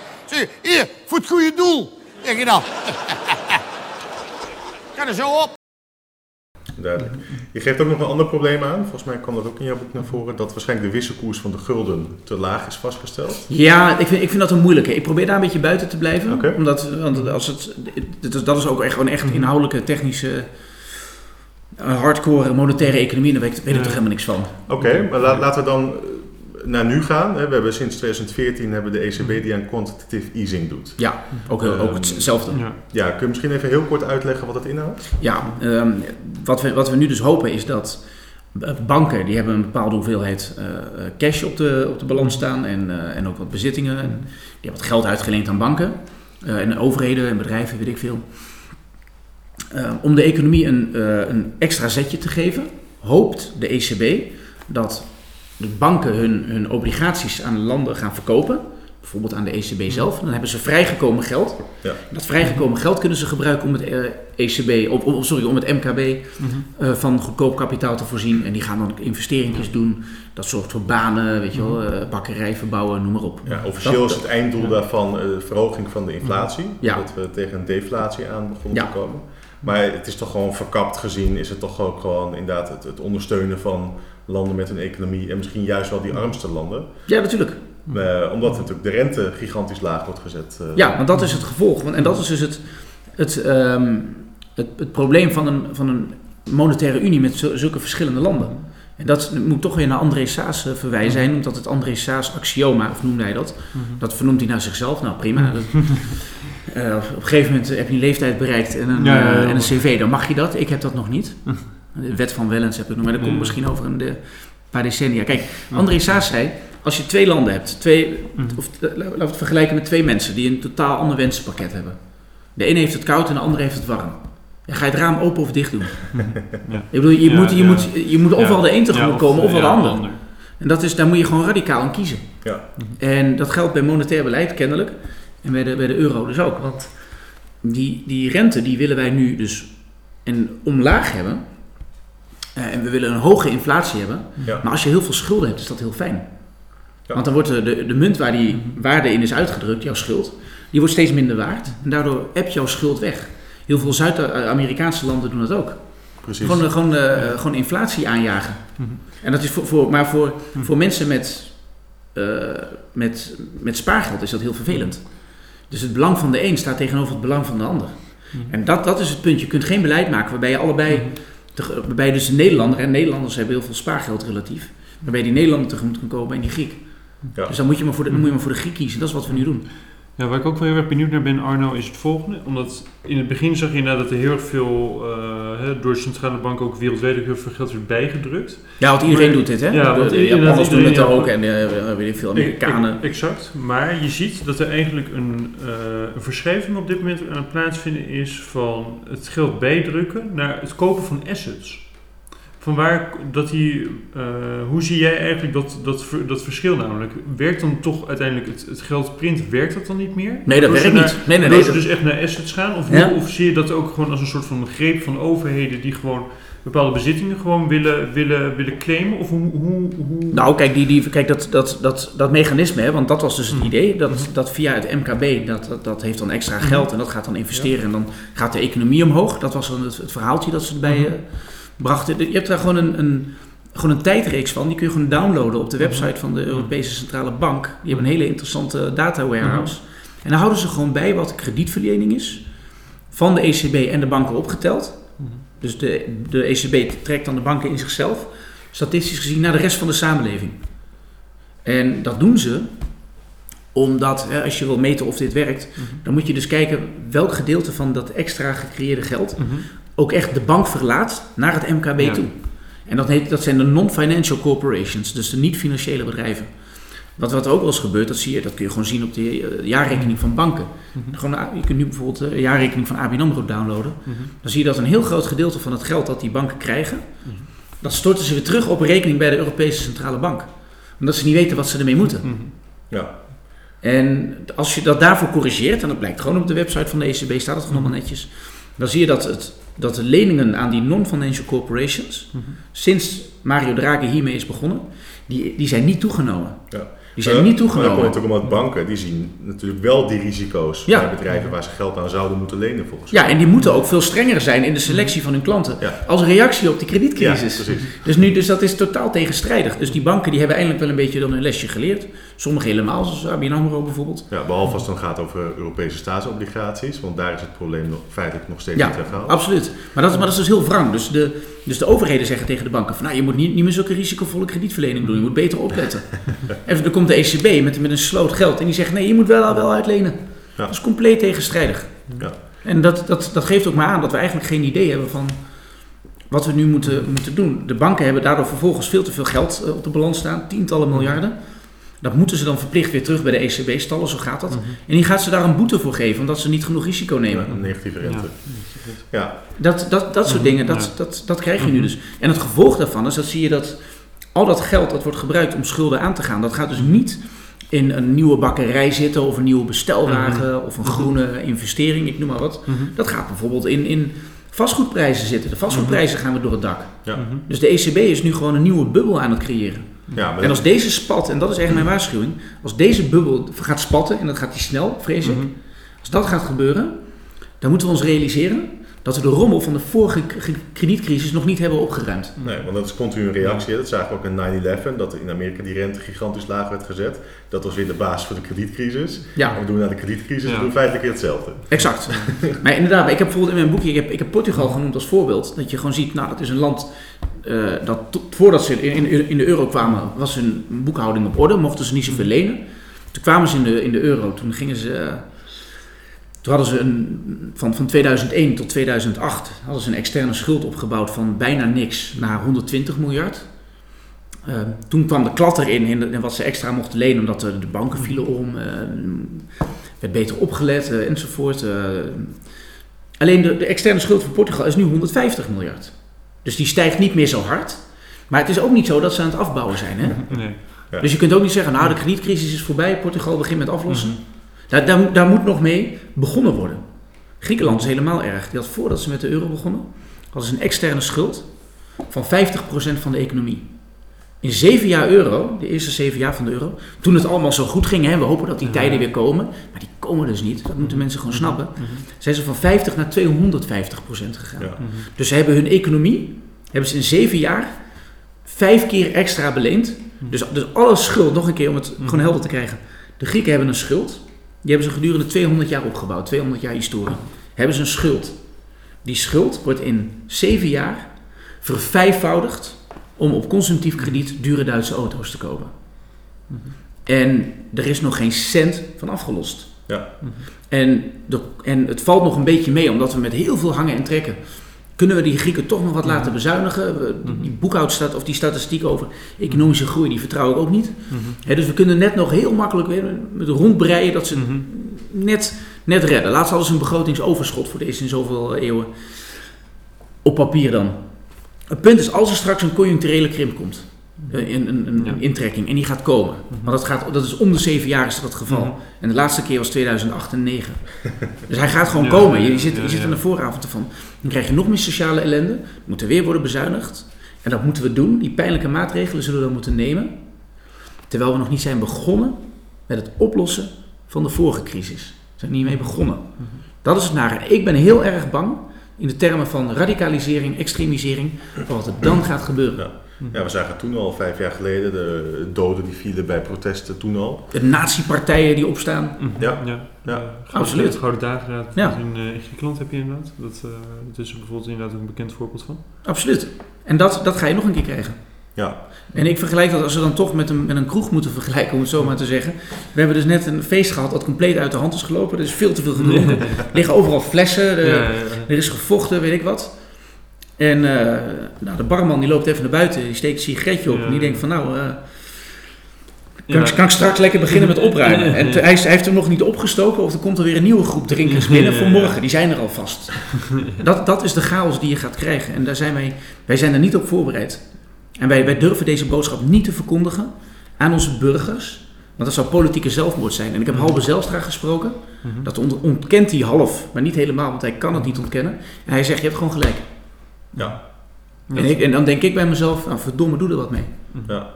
Zie, hier, voor het goede doel. Zeg je dan. Ga er zo op. Duidelijk. Je geeft ook nog een ander probleem aan. Volgens mij kwam dat ook in jouw boek naar voren. Dat waarschijnlijk de wisselkoers van de gulden te laag is vastgesteld. Ja, ik vind, ik vind dat een moeilijke. Ik probeer daar een beetje buiten te blijven. Omdat, want als het, dat is, dat is ook echt, gewoon echt inhoudelijke, technische, eh, hardcore monetaire economie. Daar weet, ik- weet ik toch helemaal niks van. Oké, maar la- laten we dan eh, naar nu gaan. hè. We hebben sinds 2014 hebben we de ECB die aan quantitative easing doet. Ja, ook, heel- ook hetzelfde. Ja. Ja, kun je misschien even heel kort uitleggen wat dat inhoudt? Ja, ehm, wat, we, wat we nu dus hopen is dat eh, banken, die hebben een bepaalde hoeveelheid eh, eh, cash op de, op de balans staan en, eh, en ook wat bezittingen. En die hebben wat geld uitgeleend aan banken eh, en overheden en bedrijven, weet ik veel. Eh, om de economie een, eh, een extra zetje te geven, hoopt de ECB dat de banken hun, hun obligaties aan landen gaan verkopen. Bijvoorbeeld aan de ECB zelf. Dan hebben ze vrijgekomen geld. Ja. Dat vrijgekomen geld kunnen ze gebruiken om het eh, ECB, op, sorry, om het MKB eh, van goedkoop kapitaal te voorzien. En die gaan dan investeringen doen. Dat zorgt voor banen, weet je wel, eh, bakkerij verbouwen, noem maar op. Ja, officieel Dat- is het einddoel daarvan de verhoging van de inflatie. Ja. Dat we tegen een deflatie aan begonnen te komen. Maar het is toch gewoon verkapt gezien, is het toch ook gewoon inderdaad het, het ondersteunen van landen met een economie en misschien juist wel die armste landen. Ja, natuurlijk. Eh, omdat natuurlijk de rente gigantisch laag wordt gezet. eh. Ja, want dat is het gevolg. Want, en dat is dus het, het, ehm, het, het probleem van een, van een monetaire unie met zo- zulke verschillende landen. En dat moet toch weer naar André Saas eh, verwijzen. Hij noemt dat het André Saas axioma, of noemde hij dat. Dat vernoemt hij naar zichzelf. Nou, prima. Dat- eh, op een gegeven moment heb je een leeftijd bereikt en een, Ja, ja, ja. en een cv. Dan mag je dat. Ik heb dat nog niet. De wet van Wellens heb ik nog, maar dat komt Ja. misschien over een de, paar decennia. Kijk, André Saas zei, als je twee landen hebt, twee, Mhm. of eh, laten we het vergelijken met twee mensen die een totaal ander wensenpakket hebben. De ene heeft het koud en de andere heeft het warm. Ja, ga je het raam open of dicht doen? Ja. Ik bedoel, je, Ja, moet, je, moet, je moet ofwel de een tegemoet of- komen, ofwel de ander. ander. En dat is, daar moet je gewoon radicaal aan kiezen. Ja. En dat geldt bij monetair beleid kennelijk. En bij de, bij de euro dus ook. Want die, die rente die willen wij nu dus een omlaag hebben. Eh, en we willen een hoge inflatie hebben. Ja. Maar als je heel veel schulden hebt, is dat heel fijn. Ja. Want dan wordt de, de, de munt waar die waarde in is uitgedrukt, jouw schuld, die wordt steeds minder waard. En daardoor heb jouw schuld weg. Heel veel Zuid-Amerikaanse landen doen dat ook. Precies. Gewoon, eh, gewoon, eh, gewoon inflatie aanjagen. Mhm. En dat is voor, voor, maar voor, voor mensen met, eh, met, met spaargeld is dat heel vervelend. Dus het belang van de een staat tegenover het belang van de ander. En dat, dat is het punt. Je kunt geen beleid maken waarbij je allebei, waarbij dus de Nederlander, en Nederlanders hebben heel veel spaargeld relatief, waarbij die Nederlander tegemoet kan komen en die Griek. Ja. Dus dan moet, je maar voor de, dan moet je maar voor de Griek kiezen. Dat is wat we nu doen. Ja, waar ik ook wel heel erg benieuwd naar ben, Arno, is het volgende. Omdat in het begin zag je inderdaad dat er heel erg veel eh, door de centrale bank ook wereldwijd heel veel geld werd bijgedrukt. Ja, want iedereen Maar- doet dit, hè? Ja, want de Japanners doen het ook en eh, weet ik veel, Amerikanen. Exact. Maar je ziet dat er eigenlijk een, een verschuiving op dit moment aan het plaatsvinden is van het geld bijdrukken naar het kopen van assets. Van waar dat die, eh, hoe zie jij eigenlijk dat, dat, dat verschil namelijk? Werkt dan toch uiteindelijk het, het geld print, werkt dat dan niet meer? Nee, dat werkt naar- niet. Nee, nee, nee. ze dus echt naar assets gaan? Of, Ja. hoe, of zie je dat ook gewoon als een soort van greep van overheden die gewoon bepaalde bezittingen gewoon willen, willen, willen claimen? Of hoe, hoe, hoe Nou, kijk, die, die, kijk dat, dat, dat, dat mechanisme, hè, want dat was dus het Mhm. idee, dat, dat via het MKB, dat, dat, dat heeft dan extra geld en dat gaat dan investeren en dan gaat de economie omhoog. Dat was dan het, het verhaaltje dat ze erbij Mhm. eh, Je hebt daar gewoon een, een, gewoon een tijdreeks van, die kun je gewoon downloaden op de website van de Europese Centrale Bank. Die hebben een hele interessante data warehouse. En dan houden ze gewoon bij wat de kredietverlening is van de ECB en de banken opgeteld. Mhm. Dus de, de ECB trekt dan de banken in zichzelf, statistisch gezien, naar de rest van de samenleving. En dat doen ze omdat, hè, als je wil meten of dit werkt, Mhm. dan moet je dus kijken welk gedeelte van dat extra gecreëerde geld Mhm. Ook echt de bank verlaat naar het MKB Ja. toe. En dat, heet, dat zijn de non-financial corporations, dus de niet-financiële bedrijven. Wat, wat ook wel eens gebeurt, dat zie je, dat kun je gewoon zien op de eh, jaarrekening van banken. Mhm. Gewoon, eh, je kunt nu bijvoorbeeld de jaarrekening van ABN AMRO downloaden. Mhm. Dan zie je dat een heel groot gedeelte van het geld dat die banken krijgen, Mhm. dat storten ze weer terug op een rekening bij de Europese Centrale Bank. Omdat ze niet weten wat ze ermee moeten. Ja, En als je dat daarvoor corrigeert, en dat blijkt gewoon op de website van de ECB, staat het gewoon allemaal netjes. Dan zie je dat, het, dat de leningen aan die non-financial corporations, Mhm. sinds Mario Draghi hiermee is begonnen, die, die zijn niet toegenomen. Ja. Die zijn niet Maar dat toegenomen. komt ook omdat banken, die zien natuurlijk wel die risico's Ja. bij bedrijven waar ze geld aan zouden moeten lenen volgens Ja, mij. en die moeten ook veel strenger zijn in de selectie van hun klanten. Ja. Als reactie op die Ja, kredietcrisis. precies. dus, nu, dus dat is totaal tegenstrijdig. Dus die banken die hebben eindelijk wel een beetje dan hun lesje geleerd. Sommigen helemaal, zoals ABN AMRO bijvoorbeeld. Ja, behalve als het dan gaat over Europese staatsobligaties, want daar is het probleem nog, feitelijk nog steeds Ja, niet weggehaald. absoluut. Maar dat, maar dat is dus heel wrang. Dus de, dus de overheden zeggen tegen de banken van... nou, je moet niet, niet meer zulke risicovolle kredietverlening doen. Je moet beter opletten. en dan komt de ECB met, met een sloot geld en die zegt... nee, je moet wel, wel uitlenen. Ja. Dat is compleet tegenstrijdig. Ja. En dat, dat, dat geeft ook maar aan dat we eigenlijk geen idee hebben van... wat we nu moeten, moeten doen. De banken hebben daardoor vervolgens veel te veel geld eh, op de balans staan. Tientallen miljarden. Dat moeten ze dan verplicht weer terug bij de ECB stallen, zo gaat dat. Mhm. En die gaat ze daar een boete voor geven, omdat ze niet genoeg risico nemen. Ja, een negatieve rente. Ja, Dat, dat, dat soort Mhm, dingen, dat, ja. dat, dat krijg je nu Mhm. dus. En het gevolg daarvan is, dat zie je dat al dat geld dat wordt gebruikt om schulden aan te gaan, dat gaat dus niet in een nieuwe bakkerij zitten of een nieuwe bestelwagen of een groene investering, ik noem maar wat. Mhm. Dat gaat bijvoorbeeld in, in vastgoedprijzen zitten. De vastgoedprijzen gaan weer door het dak. ja. Mhm. Dus de ECB is nu gewoon een nieuwe bubbel aan het creëren. ja maar En als deze spat, en dat is echt mijn waarschuwing, als deze bubbel gaat spatten, en dat gaat die snel, vrees ik, Mhm. als dat gaat gebeuren, dan moeten we ons realiseren dat we de rommel van de vorige kredietcrisis nog niet hebben opgeruimd. Nee, want dat is continu een reactie. Dat zagen we ook in 9-11, dat in Amerika die rente gigantisch laag werd gezet. Dat was weer de basis voor de kredietcrisis. Ja, En we doen na de kredietcrisis, Ja. we doen feitelijk weer hetzelfde. exact. maar inderdaad, maar ik heb bijvoorbeeld in mijn boekje, ik heb, ik heb Portugal genoemd als voorbeeld. Dat je gewoon ziet, nou, dat is een land eh, dat tot- voordat ze in, in, in de euro kwamen, was hun boekhouding op orde, mochten ze niet zoveel lenen. Toen kwamen ze in de, in de euro, toen gingen ze. eh, toen hadden ze een, van, van 2001 tot 2008 hadden ze een externe schuld opgebouwd van bijna niks naar 120 miljard. Eh, toen kwam de klad erin in, in wat ze extra mochten lenen, omdat de, de banken vielen om, eh, werd beter opgelet eh, enzovoort. eh. alleen de, de externe schuld van Portugal is nu 150 miljard. Dus die stijgt niet meer zo hard. Maar het is ook niet zo dat ze aan het afbouwen zijn. Hè? Nee. Ja. Dus je kunt ook niet zeggen, nou de kredietcrisis is voorbij, Portugal begint met aflossen. Mhm. Daar, daar, daar moet nog mee begonnen worden. Griekenland is helemaal erg. Die had voordat ze met de euro begonnen, hadden ze een externe schuld van 50% van de economie. In zeven jaar euro, de eerste zeven jaar van de euro, toen het allemaal zo goed ging, hè, we hopen dat die tijden weer komen, maar die komen dus niet, dat moeten mensen gewoon snappen, Mhm. zijn ze van 50 naar 250% gegaan. Ja. Mhm. Dus ze hebben hun economie, hebben ze in zeven jaar vijf keer extra beleend. Dus, dus alle schuld, nog een keer om het gewoon helder te krijgen. De Grieken hebben een schuld. Die hebben ze gedurende 200 jaar opgebouwd, 200 jaar historie. Hebben ze een schuld. Die schuld wordt in zeven jaar vervijfvoudigd om op consumptief krediet dure Duitse auto's te kopen. En er is nog geen cent van afgelost. Ja. En, de, en het valt nog een beetje mee, omdat we met heel veel hangen en trekken. Kunnen we die Grieken toch nog wat laten bezuinigen? Die, die boekhoudstaat of die statistiek over economische groei, die vertrouw ik ook niet. Hè, dus we kunnen net nog heel makkelijk weer met rondbreien dat ze Mhm. net, net redden. Laatst hadden ze een begrotingsoverschot voor de eerste in zoveel eeuwen. Op papier dan. Het punt is, als er straks een conjuncturele krimp komt, eh, een, een, een Ja. intrekking, en die gaat komen. Want dat, gaat, dat is om de zeven jaar is dat het geval. Mhm. En de laatste keer was 2008 en 2009. dus hij gaat gewoon Ja, komen. Je, je zit, ja, je zit aan de vooravond ervan. Dan krijg je nog meer sociale ellende. Moet er weer worden bezuinigd. En dat moeten we doen. Die pijnlijke maatregelen zullen we dan moeten nemen. Terwijl we nog niet zijn begonnen met het oplossen van de vorige crisis. We zijn niet mee begonnen. Dat is het nare. Ik ben heel erg bang in de termen van radicalisering, extremisering, voor wat er dan gaat gebeuren. Ja. Ja, we zagen toen al, vijf jaar geleden, de doden die vielen bij protesten toen al. De nazi-partijen die opstaan. Mhm. Ja. ja. Ja. Gouden- Absoluut. Gouden dagen inderdaad. Ja. In, eh, in Griekenland heb je inderdaad. Dat, eh, dat is er bijvoorbeeld inderdaad ook een bekend voorbeeld van. Absoluut. En dat, dat ga je nog een keer krijgen. Ja, En ik vergelijk dat als we dan toch met een, met een kroeg moeten vergelijken, om het zo maar te zeggen. We hebben dus net een feest gehad dat compleet uit de hand is gelopen. Er is veel te veel gedronken. Er liggen overal flessen. Er, ja, ja, ja. er is gevochten, weet ik wat. En eh, nou, de barman die loopt even naar buiten, die steekt een sigaretje op. En die denkt van nou, eh, Ja. kan, ik, kan ik straks lekker beginnen met opruimen. En te- hij, heeft hem nog niet opgestoken of er komt er weer een nieuwe groep drinkers binnen voor morgen. Die zijn er al vast. Dat, dat is de chaos die je gaat krijgen. En daar zijn wij, wij zijn er niet op voorbereid. En wij, wij durven deze boodschap niet te verkondigen aan onze burgers. Want dat zou politieke zelfmoord zijn. En ik heb Halbe Zelstra gesproken. Mhm. Dat ont- ontkent hij half, maar niet helemaal, want hij kan het niet ontkennen. En hij zegt, je hebt gewoon gelijk. Ja, En, ik, en dan denk ik bij mezelf, nou verdomme, doe er wat mee. ja.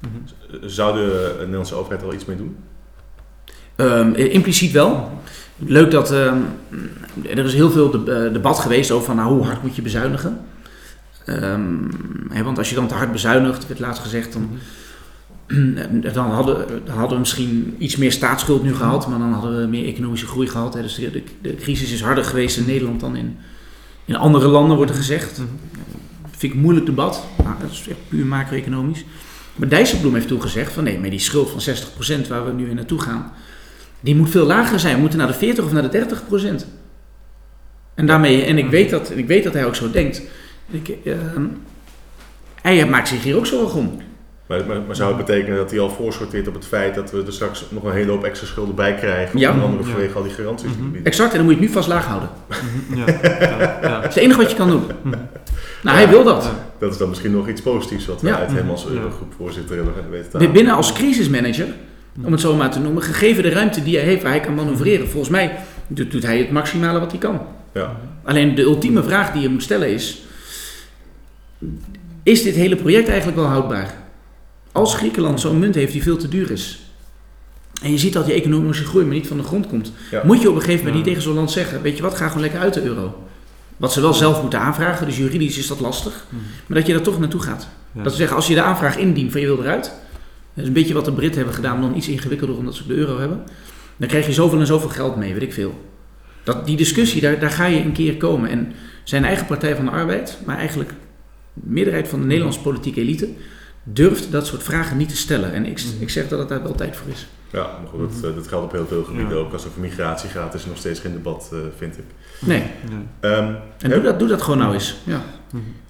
Mhm. Zou de Nederlandse overheid er al iets mee doen? Ehm, impliciet wel. Leuk dat ehm, er is heel veel de- eh, debat geweest over van, nou, hoe hard moet je bezuinigen. Ehm, hè, want als je dan te hard bezuinigt, werd laatst gezegd, dan, dan, hadden, dan hadden we misschien iets meer staatsschuld nu gehad, maar dan hadden we meer economische groei gehad. Hè. Dus de, de, de crisis is harder geweest in Nederland dan in, in andere landen, wordt er gezegd. Mhm. vind ik een moeilijk debat. Nou, dat is echt puur macro-economisch. Maar Dijsselbloem heeft toen gezegd van nee, maar die schuld van 60% waar we nu in naartoe gaan, die moet veel lager zijn. We moeten naar de 40 of naar de 30%. En daarmee, en ik weet dat, en ik weet dat hij ook zo denkt. Ik, ehm, hij maakt zich hier ook zorgen om. Maar, maar, maar zou het betekenen dat hij al voorsorteert op het feit dat we er straks nog een hele hoop extra schulden bij krijgen? Ja. Onder andere Ja. vanwege al die garanties die we bieden. Exact, en dan moet je het nu vast laag houden. Mhm. Ja, ja, ja. Dat is het enige wat je kan doen. Mhm. Nou, hij wil dat. Ja. Dat is dan misschien nog iets positiefs wat we Ja. uit hem als. Eurogroepvoorzitter hebben weten binnen als crisismanager, om het zo maar te noemen, gegeven de ruimte die hij heeft waar hij kan manoeuvreren. Volgens mij doet, doet hij het maximale wat hij kan. Ja. Alleen de ultieme vraag die je moet stellen is: is dit hele project eigenlijk wel houdbaar? Als Griekenland zo'n munt heeft die veel te duur is. En je ziet dat die economische groei maar niet van de grond komt. Ja. Moet je op een gegeven moment niet tegen zo'n land zeggen: Weet je wat, ga gewoon lekker uit de euro. Wat ze wel zelf moeten aanvragen, dus juridisch is dat lastig. Mhm. Maar dat je er toch naartoe gaat. Dat wil zeggen, als je de aanvraag indient van je wil eruit. Dat is een beetje wat de Britten hebben gedaan, maar dan iets ingewikkelder omdat ze de euro hebben. Dan krijg je zoveel en zoveel geld mee, weet ik veel. Dat, die discussie, daar, daar ga je een keer komen. En zijn eigen Partij van de Arbeid, maar eigenlijk de meerderheid van de Nederlandse politieke elite, durft dat soort vragen niet te stellen. En ik, ik zeg dat het daar wel tijd voor is. Ja, maar goed, dat, eh, dat geldt op heel veel gebieden Ja. ook. Als het over migratie gaat, is er nog steeds geen debat, eh, vind ik. Nee. Ehm, en doe dat, doe dat gewoon nou eens. Ja.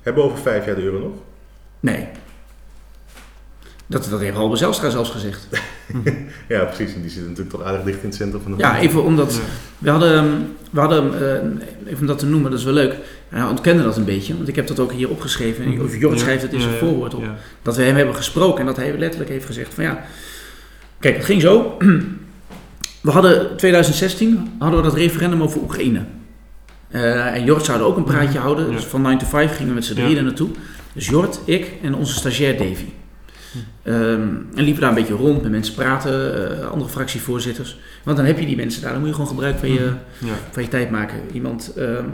Hebben we over vijf jaar de euro nog? Nee. Dat, dat heeft Halbe Zijlstra zelfs gezegd. Ja, precies. En die zit natuurlijk toch aardig dicht in het centrum van de Ja, even omdat... Ja. We hadden, we hadden eh, even om dat te noemen, dat is wel leuk. Hij ontkende dat een beetje, want ik heb dat ook hier opgeschreven. En of Jort Ja, schrijft het in zijn ja, voorwoord op. ja. Dat we hem hebben gesproken en dat hij letterlijk heeft gezegd van ja... Kijk, het ging zo. We hadden 2016 hadden we dat referendum over Oekraïne. Eh, en Jort zou er ook een praatje houden. Ja. Dus van 9 to 5 gingen we met z'n drieën er naartoe. Dus Jort, ik en onze stagiair Davy. Ehm, en liepen daar een beetje rond, met mensen praten, eh, andere fractievoorzitters. Want dan heb je die mensen daar, dan moet je gewoon gebruik van je, Ja. van je tijd maken. Iemand, ehm,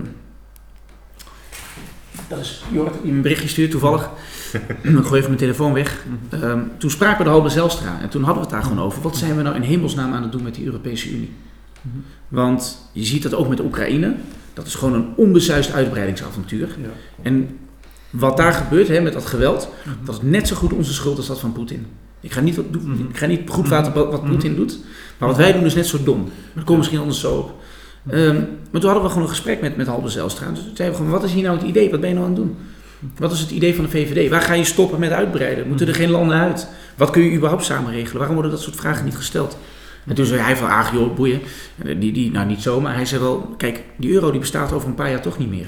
dat is Jort, die me een berichtje stuurt toevallig. ik gooi even mijn telefoon weg. Ehm, toen spraken we de Halbe Zelstra en toen hadden we het daar gewoon over. Wat zijn we nou in hemelsnaam aan het doen met die Europese Unie? Mhm. Want je ziet dat ook met Oekraïne. Dat is gewoon een onbesuisd uitbreidingsavontuur. Ja. En wat daar gebeurt hè, met dat geweld, Mhm. dat is net zo goed onze schuld als dat van Poetin. Ik ga niet, wat, doen- Mhm. ik ga niet goed praten wat, wat Mhm. Poetin doet. Maar wat wij doen is net zo dom. Komen we misschien anders zo op. Ehm, maar toen hadden we gewoon een gesprek met, met Halbe Zijlstra. Dus toen zeiden we gewoon, wat is hier nou het idee? Wat ben je nou aan het doen? Wat is het idee van de VVD? Waar ga je stoppen met uitbreiden? Moeten er geen landen uit? Wat kun je überhaupt samen regelen? Waarom worden dat soort vragen niet gesteld? En toen zei hij van, ah joh, boeien. En Die, die, nou, niet zo, maar hij zei wel, kijk, die euro die bestaat over een paar jaar toch niet meer.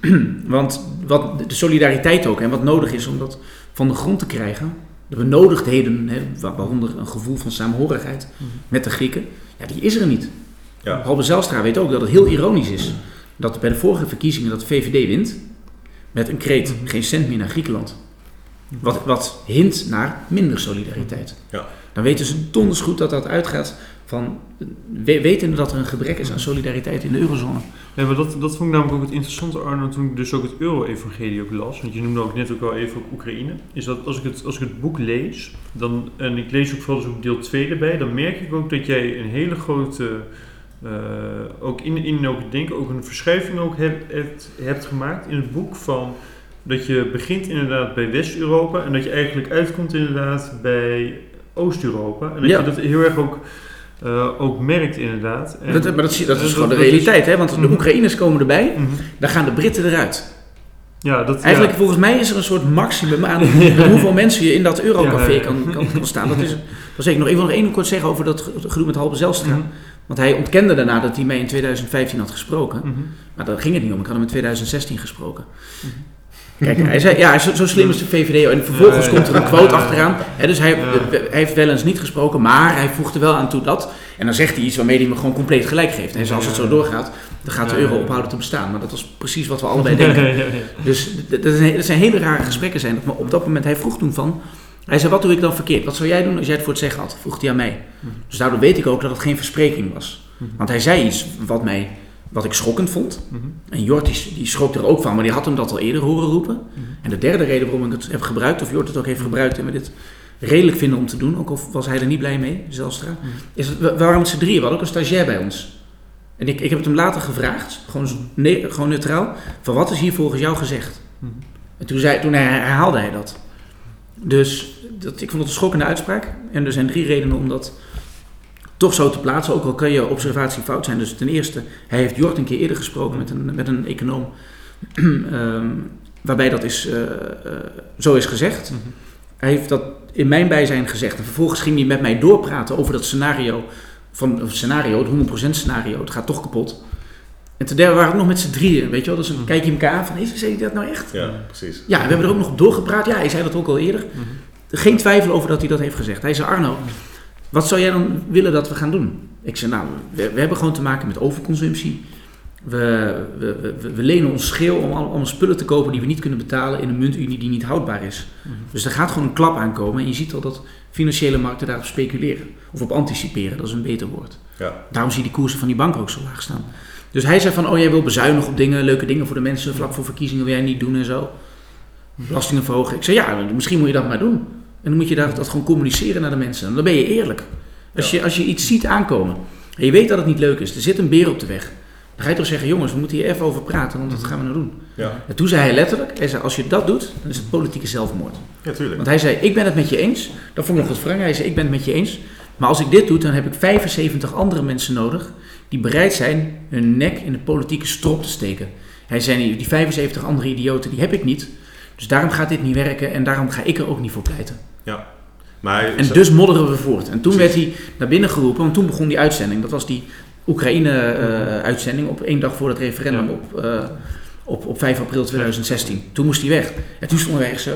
Want wat de solidariteit ook en wat nodig is om dat van de grond te krijgen, de benodigdheden, hè, wa- waaronder een gevoel van saamhorigheid met de Grieken, ja, die is er niet. Ja. Halbe Zijlstra weet ook dat het heel ironisch is dat bij de vorige verkiezingen dat de VVD wint met een kreet geen cent meer naar Griekenland. Wat, wat hint naar minder solidariteit. Ja. Dan weten ze donders goed dat dat uitgaat van we- wetende dat er een gebrek is aan solidariteit in de eurozone. Nee, maar dat, dat vond ik namelijk ook het interessante, Arno, toen ik dus ook het Euro-evangelie ook las. Want je noemde ook net ook al even ook Oekraïne. Is dat als ik het, als ik het boek lees, dan, en ik lees ook vooral dus ook deel 2 erbij, dan merk ik ook dat jij een hele grote, eh, ook in, in ook denken, ook een verschuiving ook hebt, hebt, hebt gemaakt in het boek van dat je begint inderdaad bij West-Europa en dat je eigenlijk uitkomt inderdaad bij Oost-Europa. En dat Ja. je dat heel erg ook, eh, ook merkt inderdaad. En- Dat, maar dat, zie- dat is gewoon de is- realiteit, hè? want de Mhm. Oekraïners komen erbij, Mhm. dan gaan de Britten eruit. Ja, dat, Eigenlijk, ja. volgens mij is er een soort maximum aan hoeveel mensen je in dat eurocafé Ja, kan, kan, kan staan. Dat is, dat is ik nog even nog één kort zeggen over dat gedoe met Halbe Zijlstra. Mhm. Want hij ontkende daarna dat hij mij in 2015 had gesproken. Mhm. Maar daar ging het niet om. Ik had hem in 2016 gesproken. Kijk, hij zei, ja, zo, zo slim is de VVD. En vervolgens komt er een quote achteraan. Hè, dus hij, hij heeft wel eens niet gesproken, maar hij voegde wel aan toe dat. En dan zegt hij iets waarmee hij me gewoon compleet gelijk geeft. Zei, als het zo doorgaat, dan gaat de euro ophouden te bestaan. Maar dat was precies wat we allebei denken. Dus dat zijn, hele rare gesprekken zijn. Maar op dat moment, hij vroeg toen van... Hij zei, wat doe ik dan verkeerd? Wat zou jij doen als jij het voor het zeggen had? Vroeg hij aan mij. Dus daardoor weet ik ook dat het geen verspreking was. Mhm. Want hij zei iets wat, mij, wat ik schokkend vond. En Jort die, die schrok er ook van, maar die had hem dat al eerder horen roepen. En de derde reden waarom ik het heb gebruikt, of Jort het ook heeft gebruikt en we dit redelijk vinden om te doen, ook al was hij er niet blij mee, Zelstra, Mhm. is het, waren met z'n drieën, we hadden ook een stagiair bij ons. En ik, ik heb het hem later gevraagd, gewoon, gewoon neutraal, van wat is hier volgens jou gezegd? Mhm. En toen, zei, toen herhaalde hij dat. Dus dat, ik vond het een schokkende uitspraak. En er zijn drie redenen om dat toch zo te plaatsen. Ook al kan je observatie fout zijn. Dus ten eerste, hij heeft Jort een keer eerder gesproken met een, met een econoom. ehm, waarbij dat is, eh, eh, zo is gezegd. Mhm. Hij heeft dat in mijn bijzijn gezegd. En vervolgens ging hij met mij doorpraten over dat scenario. Van, of scenario, het 100% scenario. Het gaat toch kapot. En ten derde waren we ook nog met z'n drieën. Weet je wel? Dus dan Mhm. kijk je elkaar aan van, is, zei hij dat nou echt? Ja, precies. Ja, we hebben er ook nog doorgepraat. Ja, hij zei dat ook al eerder. Mhm. Geen twijfel over dat hij dat heeft gezegd. Hij zei, Arno, wat zou jij dan willen dat we gaan doen? Ik zei, nou, we, we hebben gewoon te maken met overconsumptie. We, we, we, we lenen ons scheel om al- allemaal spullen te kopen die we niet kunnen betalen in een muntunie die niet houdbaar is. Mhm. Dus er gaat gewoon een klap aankomen en je ziet al dat financiële markten daarop speculeren. Of op anticiperen, dat is een beter woord. Ja. Daarom zie je die koersen van die banken ook zo laag staan. Dus hij zei van, oh jij wil bezuinigen op dingen, leuke dingen voor de mensen, vlak voor verkiezingen wil jij niet doen en zo. Belastingen verhogen. Ik zei, ja, misschien moet je dat maar doen. En dan moet je dat, dat gewoon communiceren naar de mensen. En dan ben je eerlijk. Als, je, als je iets ziet aankomen en je weet dat het niet leuk is, er zit een beer op de weg. Dan ga je toch zeggen, jongens, we moeten hier even over praten, want dat gaan we nou doen. Ja, En toen zei hij letterlijk, hij zei, als je dat doet, dan is het politieke zelfmoord. ja tuurlijk. Want hij zei, ik ben het met je eens. Dat vond ik nog wat wrang. Hij zei, ik ben het met je eens. Maar als ik dit doe, dan heb ik 75 andere mensen nodig die bereid zijn hun nek in de politieke strop te steken. Hij zei, die 75 andere idioten, die heb ik niet. Dus daarom gaat dit niet werken en daarom ga ik er ook niet voor pleiten. Maar hij- En dus modderen we voort. En toen werd hij naar binnen geroepen, want toen begon die uitzending. Dat was die Oekraïne-uitzending op één dag voor het referendum Ja. op, eh, op, op 5 april 2016. Toen moest hij weg. En toen stonden wij echt zo,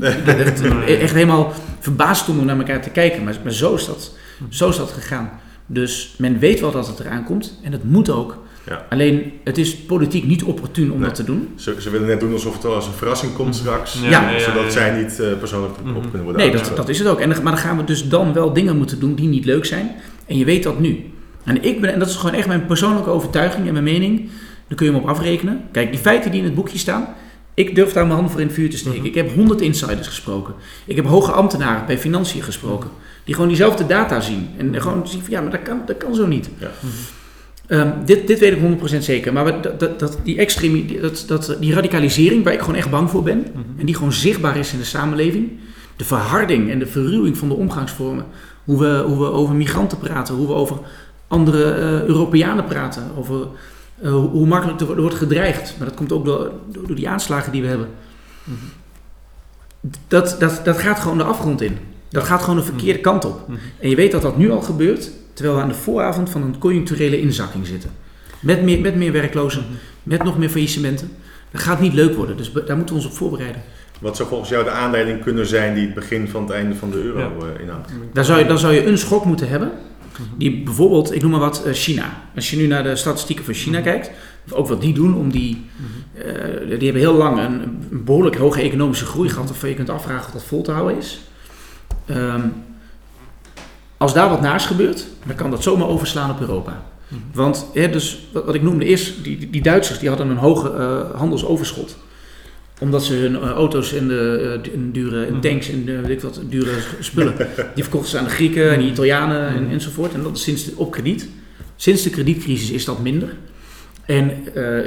eh, echt, echt helemaal verbaasd stonden we naar elkaar te kijken. Maar, maar zo, is dat, zo is dat gegaan. Dus men weet wel dat het eraan komt en het moet ook. Ja. Alleen het is politiek niet opportun om Nee. dat te doen. Ze, ze willen net doen alsof het wel als een verrassing komt straks. Ja. zodat zij niet eh, persoonlijk op Mhm. kunnen worden Nee, dat, dat is het ook. En, maar dan gaan we dus dan wel dingen moeten doen die niet leuk zijn. En je weet dat nu. En ik ben, en dat is gewoon echt mijn persoonlijke overtuiging en mijn mening. Daar kun je hem op afrekenen. Kijk, die feiten die in het boekje staan. Ik durf daar mijn handen voor in het vuur te steken. Mhm. Ik heb 100 insiders gesproken. Ik heb hoge ambtenaren bij financiën gesproken. Die gewoon diezelfde data zien. En gewoon zien van ja, maar dat kan, dat kan zo niet. Ja. Ehm, dit, dit weet ik 100% zeker. Maar dat, dat, dat, die, extremi, dat, dat, die radicalisering waar ik gewoon echt bang voor ben. Mhm. En die gewoon zichtbaar is in de samenleving. De verharding en de verruwing van de omgangsvormen. Hoe we, hoe we over migranten praten, hoe we over andere eh, Europeanen praten. Over eh, hoe- hoe makkelijk er wordt gedreigd. Maar dat komt ook door, door die aanslagen die we hebben. Dat, dat, dat gaat gewoon de afgrond in. Dat gaat gewoon de verkeerde kant op. Mhm. En je weet dat dat nu al gebeurt, terwijl we aan de vooravond van een conjuncturele inzakking zitten. Met meer, met meer werklozen, met nog meer faillissementen. Dat gaat niet leuk worden, dus daar moeten we ons op voorbereiden. Wat zou volgens jou de aanleiding kunnen zijn die het begin van het einde van de euro Ja. eh, inhoudt? Daar zou, je, dan zou je een schok moeten hebben, die bijvoorbeeld, ik noem maar wat, eh, China. Als je nu naar de statistieken van China kijkt, ook wat die doen om die, eh, die hebben heel lang een, een behoorlijk hoge economische groei gehad, waarvan je kunt afvragen of dat vol te houden is. Ehm, als daar wat naast gebeurt, dan kan dat zomaar overslaan op Europa. Want hè, dus, wat, wat ik noemde eerst, die, die- Duitsers die hadden een hoge eh, handelsoverschot. Omdat ze hun eh, auto's en de eh, dure en tanks en eh, weet ik wat, dure spullen, die verkochten ze aan de Grieken en de Italianen en, enzovoort. En dat is sinds de, op krediet. Sinds de kredietcrisis is dat minder. En